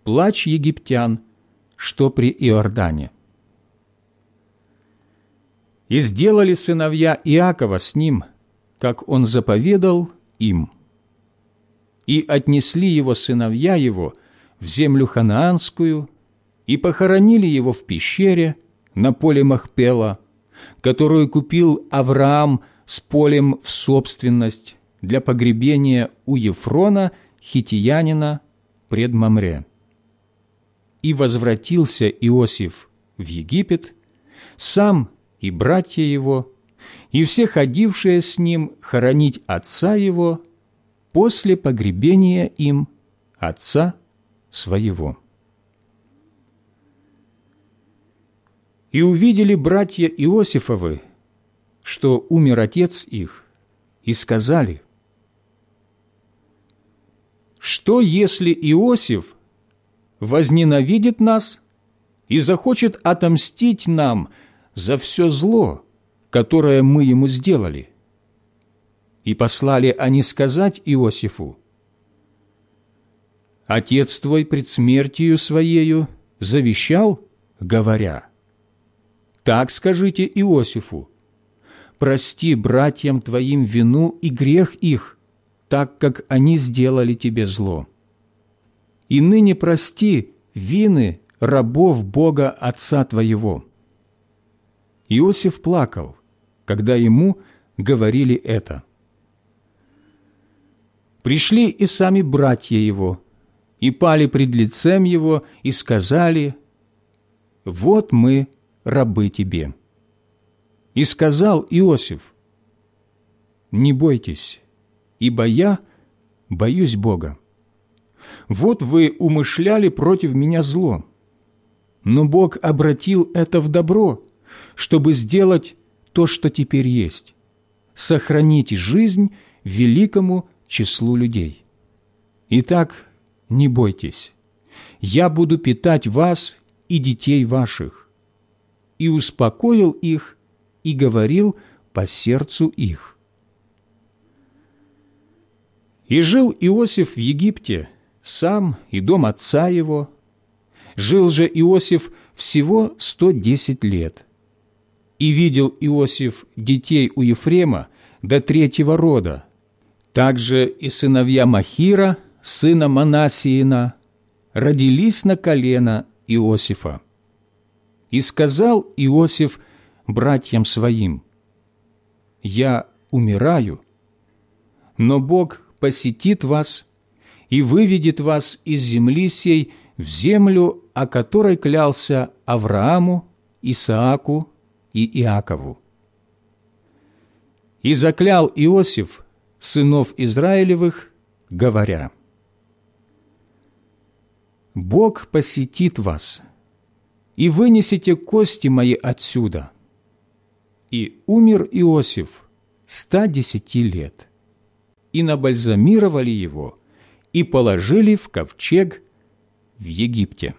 «Плач египтян», что при Иордане. И сделали сыновья Иакова с ним, как он заповедал им. И отнесли его сыновья его в землю ханаанскую, и похоронили его в пещере на поле Махпела, которую купил Авраам с полем в собственность для погребения у Ефрона, хитиянина, пред Мамре. И возвратился Иосиф в Египет, сам и братья его, и все ходившие с ним хоронить отца его после погребения им отца своего. И увидели братья Иосифовы, что умер отец их, и сказали, «Что, если Иосиф возненавидит нас и захочет отомстить нам за все зло, которое мы ему сделали?» И послали они сказать Иосифу, «Отец твой пред смертью своею завещал, говоря, так скажите Иосифу, прости братьям твоим вину и грех их, так как они сделали тебе зло. И ныне прости вины рабов Бога Отца твоего». Иосиф плакал, когда ему говорили это. Пришли и сами братья его, и пали пред лицем его, и сказали, «Вот мы рабы тебе». И сказал Иосиф, «Не бойтесь, ибо я боюсь Бога. Вот вы умышляли против меня зло, но Бог обратил это в добро, чтобы сделать то, что теперь есть, сохранить жизнь великому числу людей. Итак, не бойтесь, я буду питать вас и детей ваших, и успокоил их, и говорил по сердцу их. И жил Иосиф в Египте, сам и дом отца его. Жил же Иосиф всего сто десять лет. И видел Иосиф детей у Ефрема до третьего рода. Также и сыновья Махира, сына Манасиина, родились на колено Иосифа. И сказал Иосиф братьям своим, «Я умираю, но Бог посетит вас и выведет вас из земли сей в землю, о которой клялся Аврааму, Исааку и Иакову. И заклял Иосиф сынов Израилевых, говоря, «Бог посетит вас» и вынесите кости мои отсюда». И умер Иосиф ста десяти лет, и набальзамировали его, и положили в ковчег в Египте.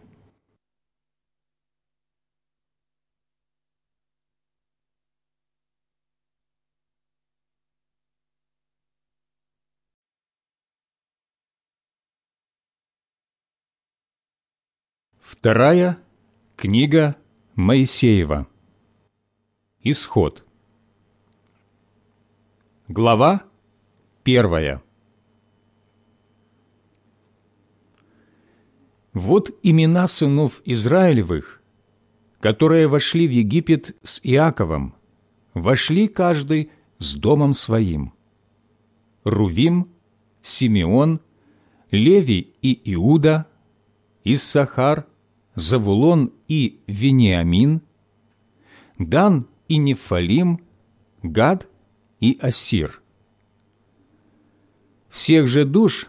Вторая Книга Моисеева. Исход. Глава первая. Вот имена сынов Израилевых, которые вошли в Египет с Иаковом, вошли каждый с домом своим. Рувим, Симеон, Леви и Иуда, Иссахар – Завулон и Вениамин, Дан и Нефалим, Гад и Ассир. Всех же душ,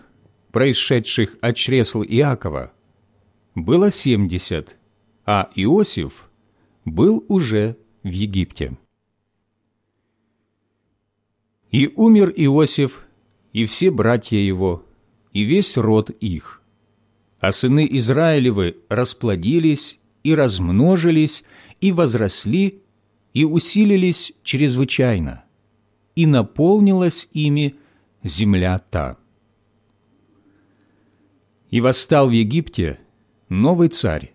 происшедших от чресл Иакова, было семьдесят, а Иосиф был уже в Египте. И умер Иосиф, и все братья его, и весь род их а сыны Израилевы расплодились и размножились, и возросли, и усилились чрезвычайно, и наполнилась ими земля та. И восстал в Египте новый царь,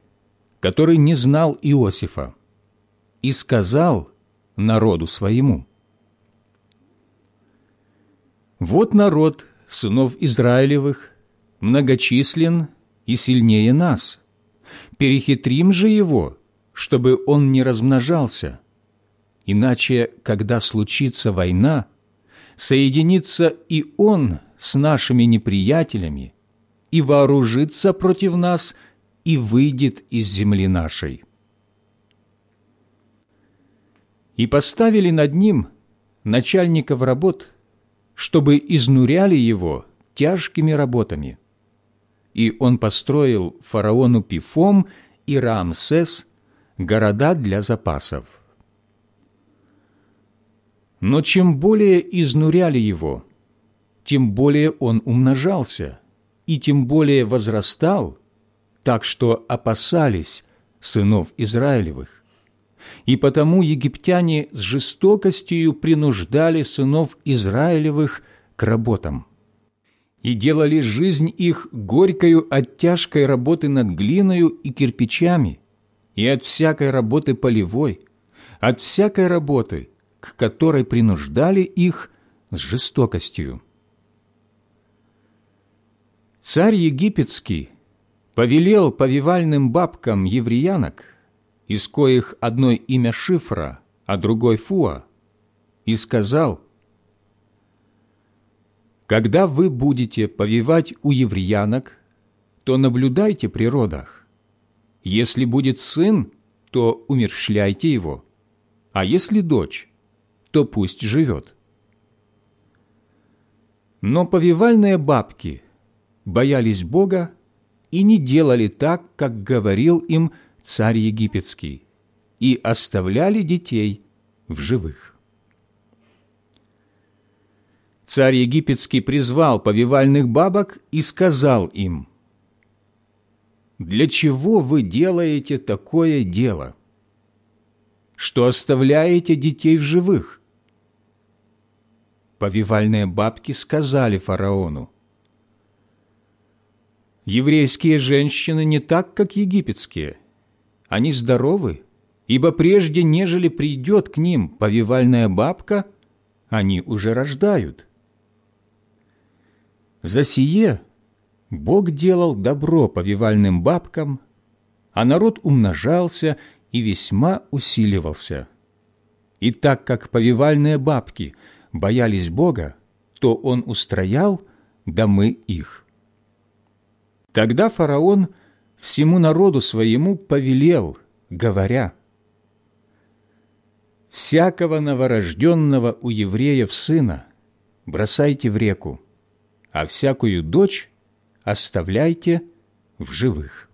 который не знал Иосифа, и сказал народу своему, «Вот народ сынов Израилевых многочислен и сильнее нас. Перехитрим же его, чтобы он не размножался. Иначе, когда случится война, соединится и он с нашими неприятелями и вооружится против нас и выйдет из земли нашей. И поставили над ним начальников работ, чтобы изнуряли его тяжкими работами. И он построил фараону Пифом и Рамсес города для запасов. Но чем более изнуряли его, тем более он умножался, и тем более возрастал, так что опасались сынов Израилевых. И потому египтяне с жестокостью принуждали сынов Израилевых к работам и делали жизнь их горькою от тяжкой работы над глиною и кирпичами, и от всякой работы полевой, от всякой работы, к которой принуждали их с жестокостью. Царь египетский повелел повивальным бабкам евреянок, из коих одной имя Шифра, а другой Фуа, и сказал, «Когда вы будете повивать у евреянок, то наблюдайте при родах. Если будет сын, то умерщвляйте его, а если дочь, то пусть живет. Но повивальные бабки боялись Бога и не делали так, как говорил им царь египетский, и оставляли детей в живых. Царь египетский призвал повивальных бабок и сказал им, «Для чего вы делаете такое дело, что оставляете детей в живых? Повивальные бабки сказали фараону, «Еврейские женщины не так, как египетские. Они здоровы, ибо прежде, нежели придет к ним повивальная бабка, они уже рождают». За сие Бог делал добро повивальным бабкам, а народ умножался и весьма усиливался. И так как повивальные бабки – боялись Бога, то Он устроял домы их. Тогда фараон всему народу своему повелел, говоря, «Всякого новорожденного у евреев сына бросайте в реку, а всякую дочь оставляйте в живых».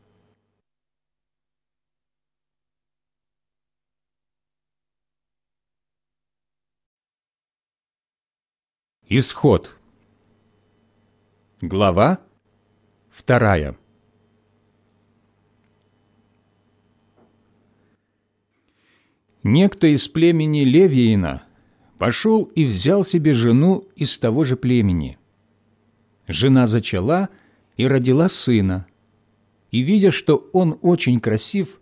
Исход. Глава вторая. Некто из племени Левиина пошел и взял себе жену из того же племени. Жена зачала и родила сына, и, видя, что он очень красив,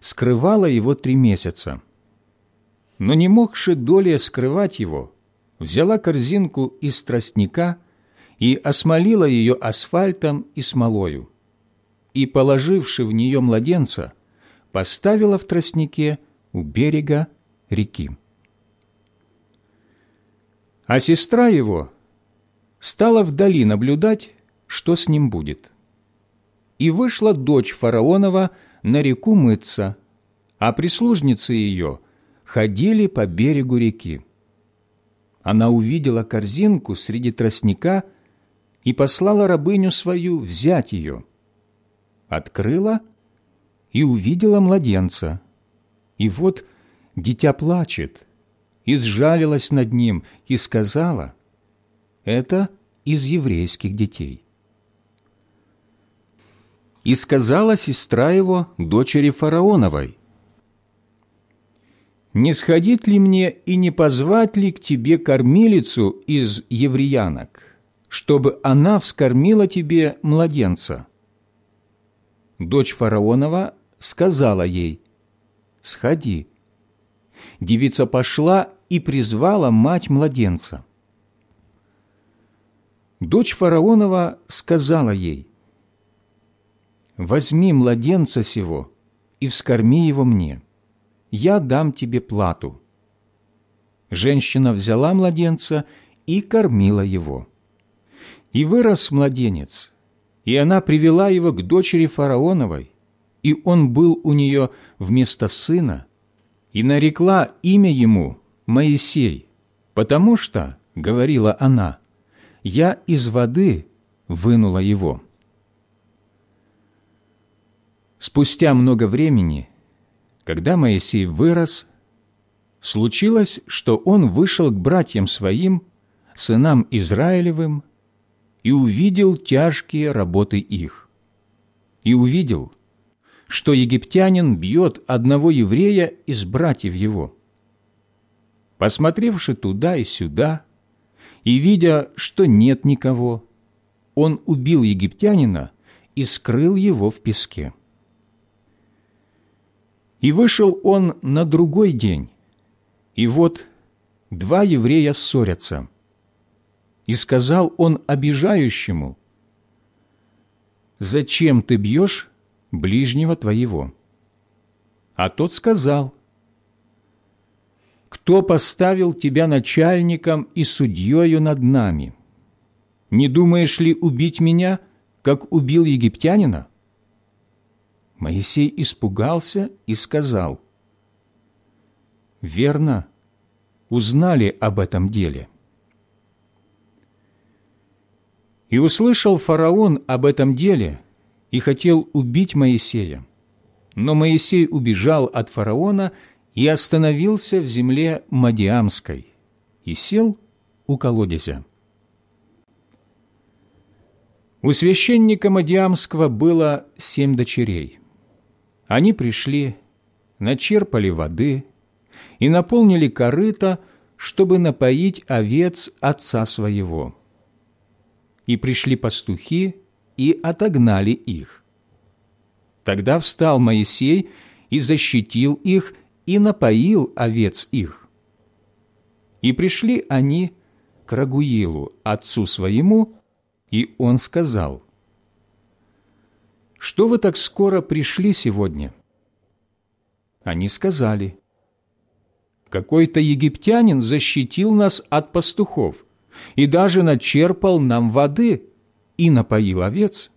скрывала его три месяца. Но не могши доля скрывать его, взяла корзинку из тростника и осмолила ее асфальтом и смолою, и, положивши в нее младенца, поставила в тростнике у берега реки. А сестра его стала вдали наблюдать, что с ним будет. И вышла дочь фараонова на реку мыться, а прислужницы ее ходили по берегу реки она увидела корзинку среди тростника и послала рабыню свою взять ее. Открыла и увидела младенца. И вот дитя плачет, и сжалилась над ним, и сказала, «Это из еврейских детей». И сказала сестра его, дочери фараоновой, не сходить ли мне и не позвать ли к тебе кормилицу из евреянок, чтобы она вскормила тебе младенца». Дочь фараонова сказала ей, «Сходи». Девица пошла и призвала мать младенца. Дочь фараонова сказала ей, «Возьми младенца сего и вскорми его мне, я дам тебе плату». Женщина взяла младенца и кормила его. И вырос младенец, и она привела его к дочери фараоновой, и он был у нее вместо сына, и нарекла имя ему Моисей, потому что, говорила она, я из воды вынула его. Спустя много времени, когда Моисей вырос, случилось, что он вышел к братьям своим, сынам Израилевым, и увидел тяжкие работы их. И увидел, что египтянин бьет одного еврея из братьев его. Посмотревши туда и сюда, и видя, что нет никого, он убил египтянина и скрыл его в песке. И вышел он на другой день, и вот два еврея ссорятся. И сказал он обижающему, «Зачем ты бьешь ближнего твоего?» А тот сказал, «Кто поставил тебя начальником и судьею над нами? Не думаешь ли убить меня, как убил египтянина?» Моисей испугался и сказал, «Верно, узнали об этом деле». И услышал фараон об этом деле и хотел убить Моисея. Но Моисей убежал от фараона и остановился в земле Мадиамской и сел у колодезя. У священника Мадиамского было семь дочерей – они пришли, начерпали воды и наполнили корыто, чтобы напоить овец отца своего. И пришли пастухи и отогнали их. Тогда встал Моисей и защитил их и напоил овец их. И пришли они к Рагуилу, отцу своему, и он сказал, что вы так скоро пришли сегодня?» Они сказали, «Какой-то египтянин защитил нас от пастухов и даже начерпал нам воды и напоил овец».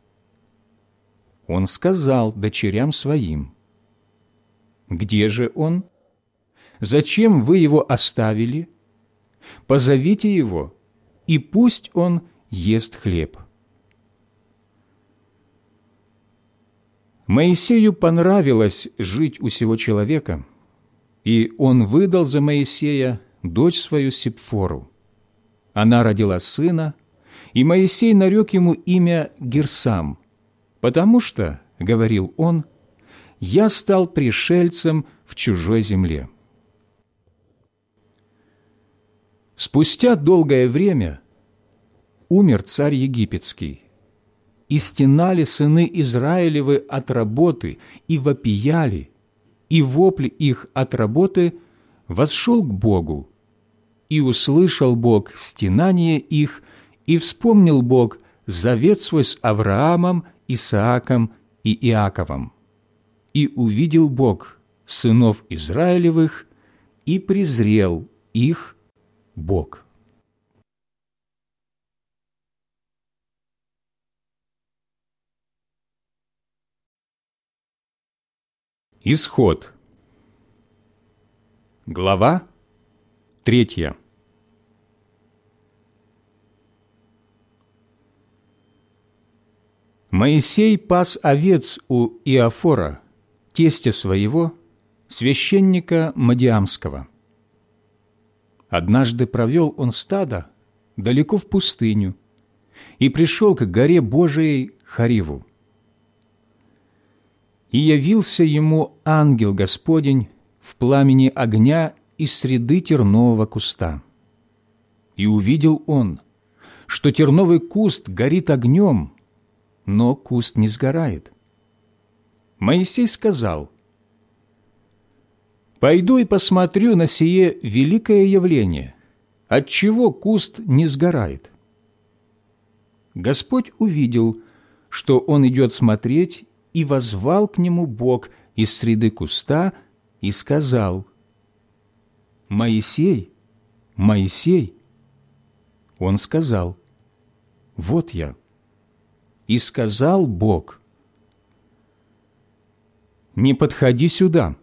Он сказал дочерям своим, «Где же он? Зачем вы его оставили? Позовите его, и пусть он ест хлеб». Моисею понравилось жить у сего человека, и он выдал за Моисея дочь свою Сипфору. Она родила сына, и Моисей нарек ему имя Герсам, потому что, — говорил он, — «я стал пришельцем в чужой земле». Спустя долгое время умер царь египетский, и стенали сыны Израилевы от работы, и вопияли, и вопль их от работы восшел к Богу. И услышал Бог стенание их, и вспомнил Бог завет свой с Авраамом, Исааком и Иаковом. И увидел Бог сынов Израилевых, и презрел их Бог. Исход. Глава третья. Моисей пас овец у Иофора, тестя своего, священника Мадиамского. Однажды провел он стадо далеко в пустыню и пришел к горе Божией Хариву и явился ему ангел Господень в пламени огня из среды тернового куста. И увидел он, что терновый куст горит огнем, но куст не сгорает. Моисей сказал, «Пойду и посмотрю на сие великое явление, отчего куст не сгорает». Господь увидел, что он идет смотреть, и возвал к нему Бог из среды куста и сказал, «Моисей, Моисей!» Он сказал, «Вот я». И сказал Бог, «Не подходи сюда,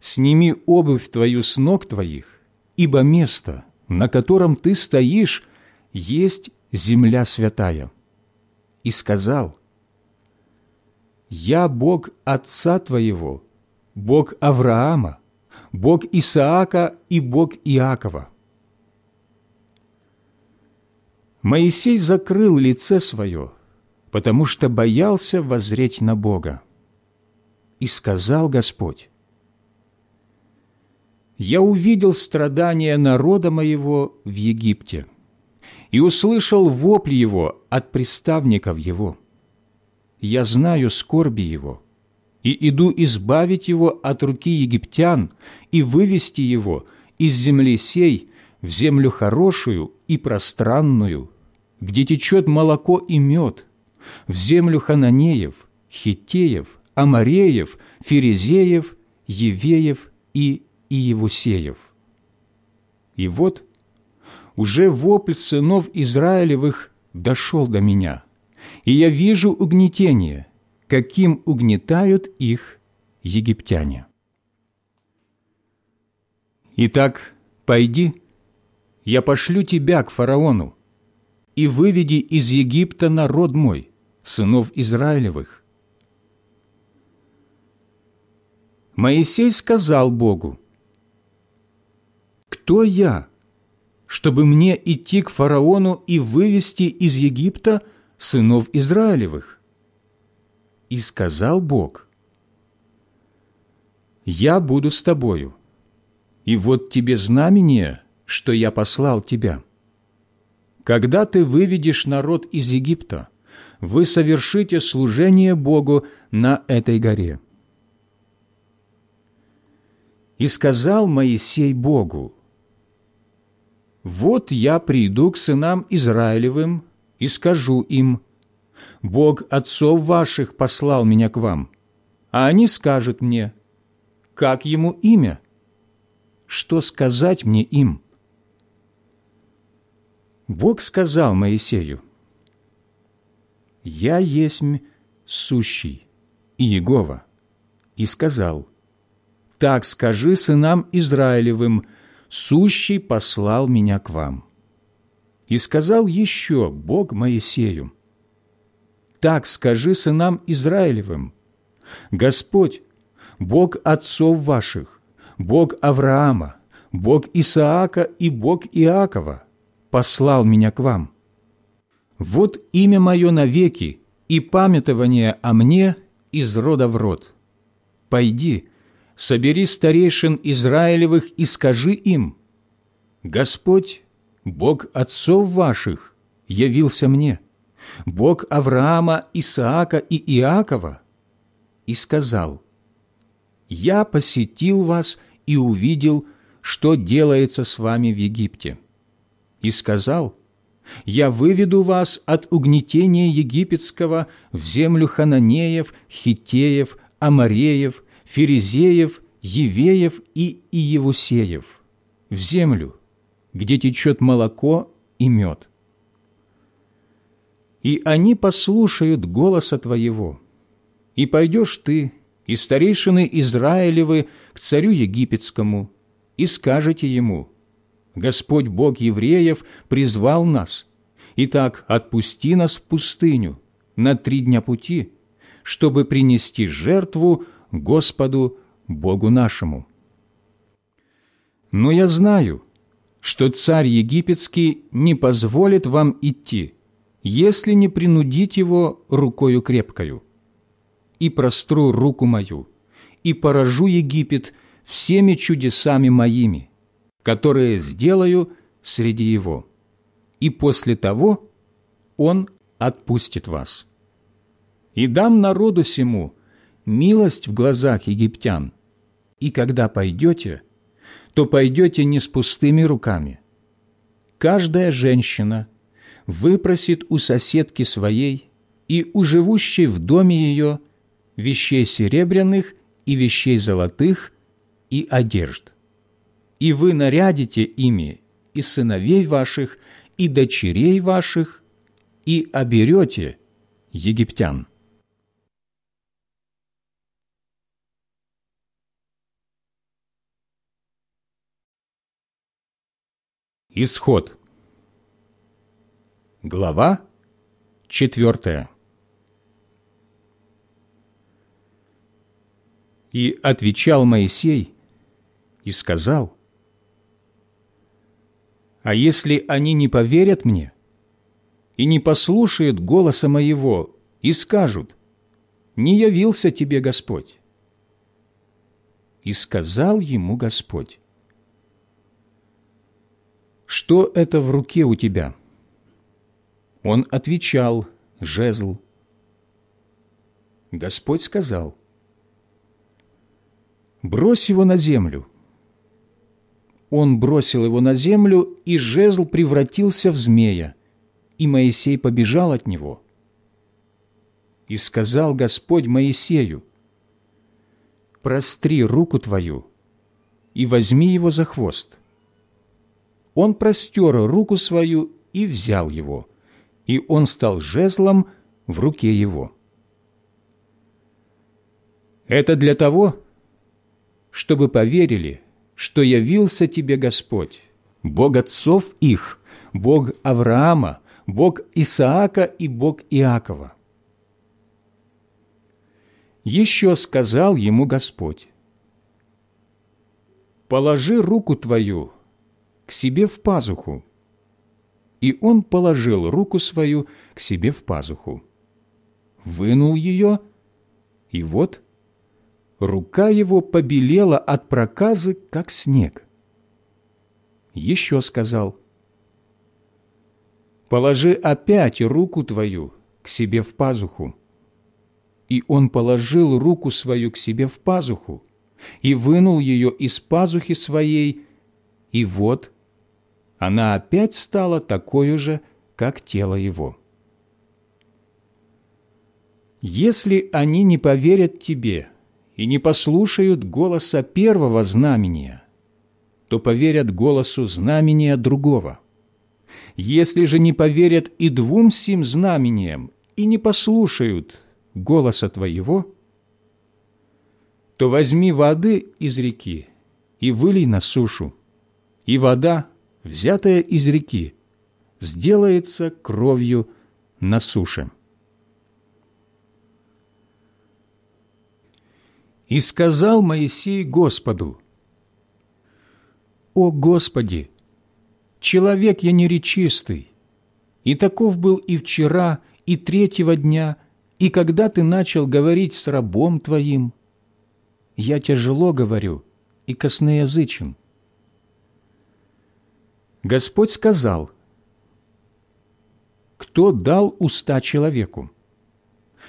сними обувь твою с ног твоих, ибо место, на котором ты стоишь, есть земля святая». И сказал, «Я Бог отца твоего, Бог Авраама, Бог Исаака и Бог Иакова». Моисей закрыл лице свое, потому что боялся возреть на Бога. И сказал Господь, «Я увидел страдания народа моего в Египте и услышал вопль его от приставников его. Я знаю скорби его» и иду избавить его от руки египтян и вывести его из земли сей в землю хорошую и пространную, где течет молоко и мед, в землю хананеев, хитеев, амареев, ферезеев, евеев и иевусеев. И вот уже вопль сынов Израилевых дошел до меня, и я вижу угнетение, каким угнетают их египтяне. Итак, пойди, я пошлю тебя к фараону, и выведи из Египта народ мой, сынов Израилевых». Моисей сказал Богу, «Кто я, чтобы мне идти к фараону и вывести из Египта сынов Израилевых?» И сказал Бог, «Я буду с тобою, и вот тебе знамение, что я послал тебя». Когда ты выведешь народ из Египта, вы совершите служение Богу на этой горе. И сказал Моисей Богу, «Вот я приду к сынам Израилевым и скажу им, Бог отцов ваших послал меня к вам, а они скажут мне, как ему имя? Что сказать мне им?» Бог сказал Моисею, «Я есть сущий, Иегова», и сказал, «Так скажи сынам Израилевым, сущий послал меня к вам». И сказал еще Бог Моисею, «Так скажи сынам Израилевым, Господь, Бог отцов ваших, Бог Авраама, Бог Исаака и Бог Иакова, послал меня к вам. Вот имя мое навеки и памятование о мне из рода в род. Пойди, собери старейшин Израилевых и скажи им, Господь, Бог отцов ваших, явился мне, Бог Авраама, Исаака и Иакова, и сказал, «Я посетил вас и увидел, что делается с вами в Египте» и сказал, «Я выведу вас от угнетения египетского в землю хананеев, хитеев, амареев, ферезеев, евеев и иевусеев, в землю, где течет молоко и мед. И они послушают голоса Твоего, и пойдешь Ты, и старейшины Израилевы к царю египетскому, и скажете ему – Господь Бог евреев призвал нас. Итак, отпусти нас в пустыню на три дня пути, чтобы принести жертву Господу Богу нашему. Но я знаю, что царь египетский не позволит вам идти, если не принудить его рукою крепкою. И простру руку мою, и поражу Египет всеми чудесами моими, которые сделаю среди его. и после того Он отпустит вас. И дам народу сему милость в глазах египтян, и когда пойдете, то пойдете не с пустыми руками. Каждая женщина выпросит у соседки своей и у живущей в доме ее вещей серебряных и вещей золотых и одежд. И вы нарядите ими и сыновей ваших, и дочерей ваших, и оберете египтян. Исход. Глава четвертая. И отвечал Моисей и сказал, «А если они не поверят мне и не послушают голоса моего и скажут, «Не явился тебе Господь», и сказал ему Господь, «Что это в руке у тебя?» Он отвечал, «Жезл». Господь сказал, «Брось его на землю». Он бросил его на землю, и жезл превратился в змея, и Моисей побежал от него. И сказал Господь Моисею, «Простри руку твою и возьми его за хвост» он простер руку свою и взял его, и он стал жезлом в руке его. Это для того, чтобы поверили, что явился тебе Господь, Бог отцов их, Бог Авраама, Бог Исаака и Бог Иакова. Еще сказал ему Господь, «Положи руку твою к себе в пазуху. И он положил руку свою к себе в пазуху. Вынул ее, и вот рука его побелела от проказы, как снег. Еще сказал, «Положи опять руку твою к себе в пазуху». И он положил руку свою к себе в пазуху и вынул ее из пазухи своей, и вот она опять стала такой же, как тело его. Если они не поверят тебе и не послушают голоса первого знамения, то поверят голосу знамения другого. Если же не поверят и двум сим знамениям и не послушают голоса твоего, то возьми воды из реки и вылей на сушу, и вода взятая из реки, сделается кровью на суше. И сказал Моисей Господу, «О Господи, человек я неречистый, и таков был и вчера, и третьего дня, и когда ты начал говорить с рабом твоим. Я тяжело говорю и косноязычен» Господь сказал, «Кто дал уста человеку?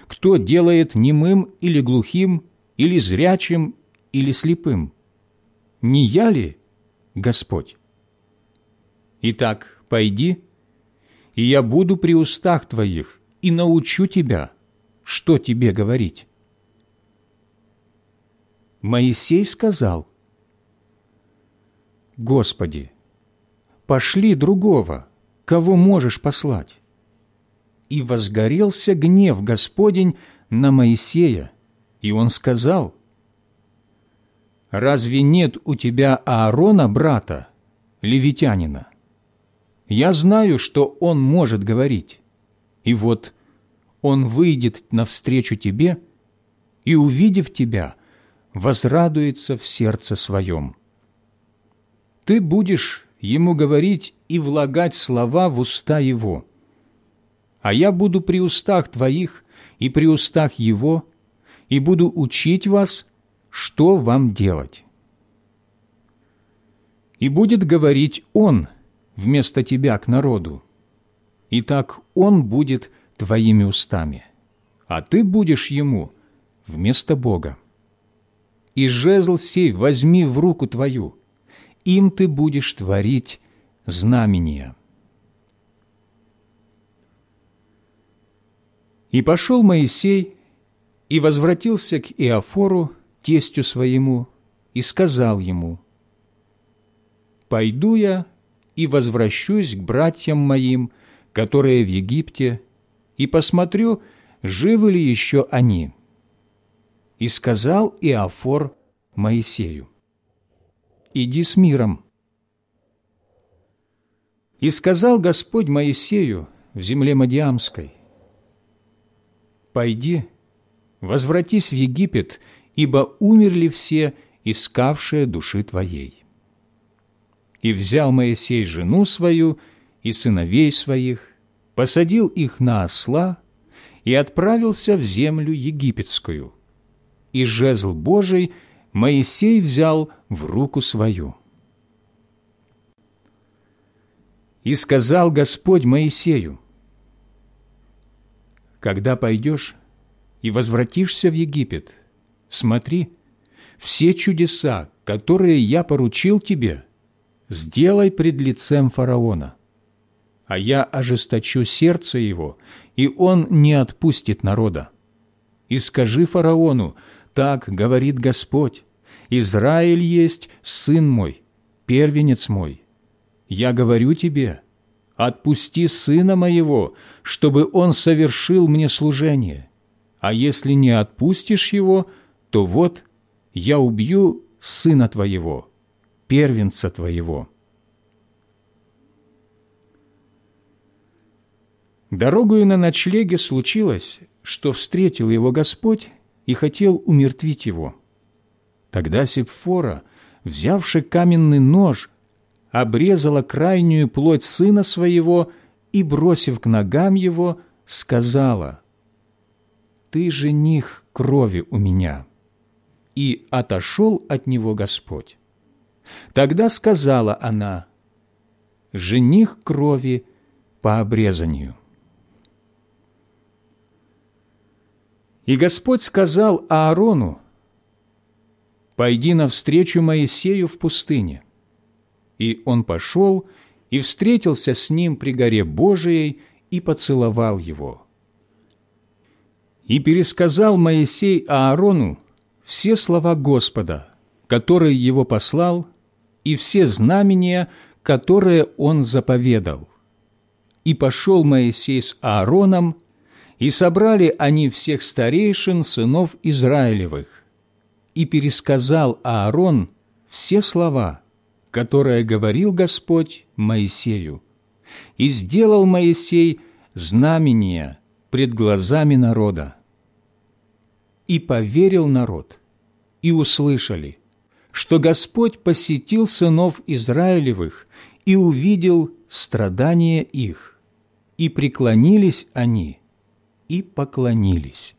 Кто делает немым или глухим, или зрячим, или слепым? Не я ли, Господь? Итак, пойди, и я буду при устах твоих и научу тебя, что тебе говорить». Моисей сказал, «Господи, пошли другого, кого можешь послать». И возгорелся гнев Господень на Моисея, и он сказал, «Разве нет у тебя Аарона, брата, левитянина? Я знаю, что он может говорить, и вот он выйдет навстречу тебе и, увидев тебя, возрадуется в сердце своем. Ты будешь ему говорить и влагать слова в уста его. А я буду при устах твоих и при устах его, и буду учить вас, что вам делать. И будет говорить он вместо тебя к народу, и так он будет твоими устами, а ты будешь ему вместо Бога. И жезл сей возьми в руку твою, им ты будешь творить знамения». И пошел Моисей и возвратился к Иофору, тестю своему, и сказал ему, «Пойду я и возвращусь к братьям моим, которые в Египте, и посмотрю, живы ли еще они». И сказал Иофор Моисею, «Иди с миром». И сказал Господь Моисею в земле Мадиамской, «Пойди, возвратись в Египет, ибо умерли все, искавшие души твоей». И взял Моисей жену свою и сыновей своих, посадил их на осла и отправился в землю египетскую. И жезл Божий Моисей взял в руку свою. И сказал Господь Моисею, когда пойдешь и возвратишься в Египет, смотри, все чудеса, которые я поручил тебе, сделай пред лицем фараона. А я ожесточу сердце его, и он не отпустит народа. И скажи фараону, так говорит Господь, Израиль есть сын мой, первенец мой. Я говорю тебе, отпусти сына моего, чтобы он совершил мне служение. А если не отпустишь его, то вот я убью сына твоего, первенца твоего». Дорогою на ночлеге случилось, что встретил его Господь и хотел умертвить его. Тогда Сепфора, взявши каменный нож, обрезала крайнюю плоть сына своего и, бросив к ногам его, сказала, «Ты жених крови у меня». И отошел от него Господь. Тогда сказала она, «Жених крови по обрезанию». И Господь сказал Аарону, «Пойди навстречу Моисею в пустыне, и он пошел и встретился с ним при горе Божией и поцеловал его. И пересказал Моисей Аарону все слова Господа, которые его послал, и все знамения, которые он заповедал. И пошел Моисей с Аароном, и собрали они всех старейшин сынов Израилевых, и пересказал Аарон все слова – которое говорил Господь Моисею. И сделал Моисей знамения пред глазами народа. И поверил народ, и услышали, что Господь посетил сынов Израилевых и увидел страдания их, и преклонились они, и поклонились.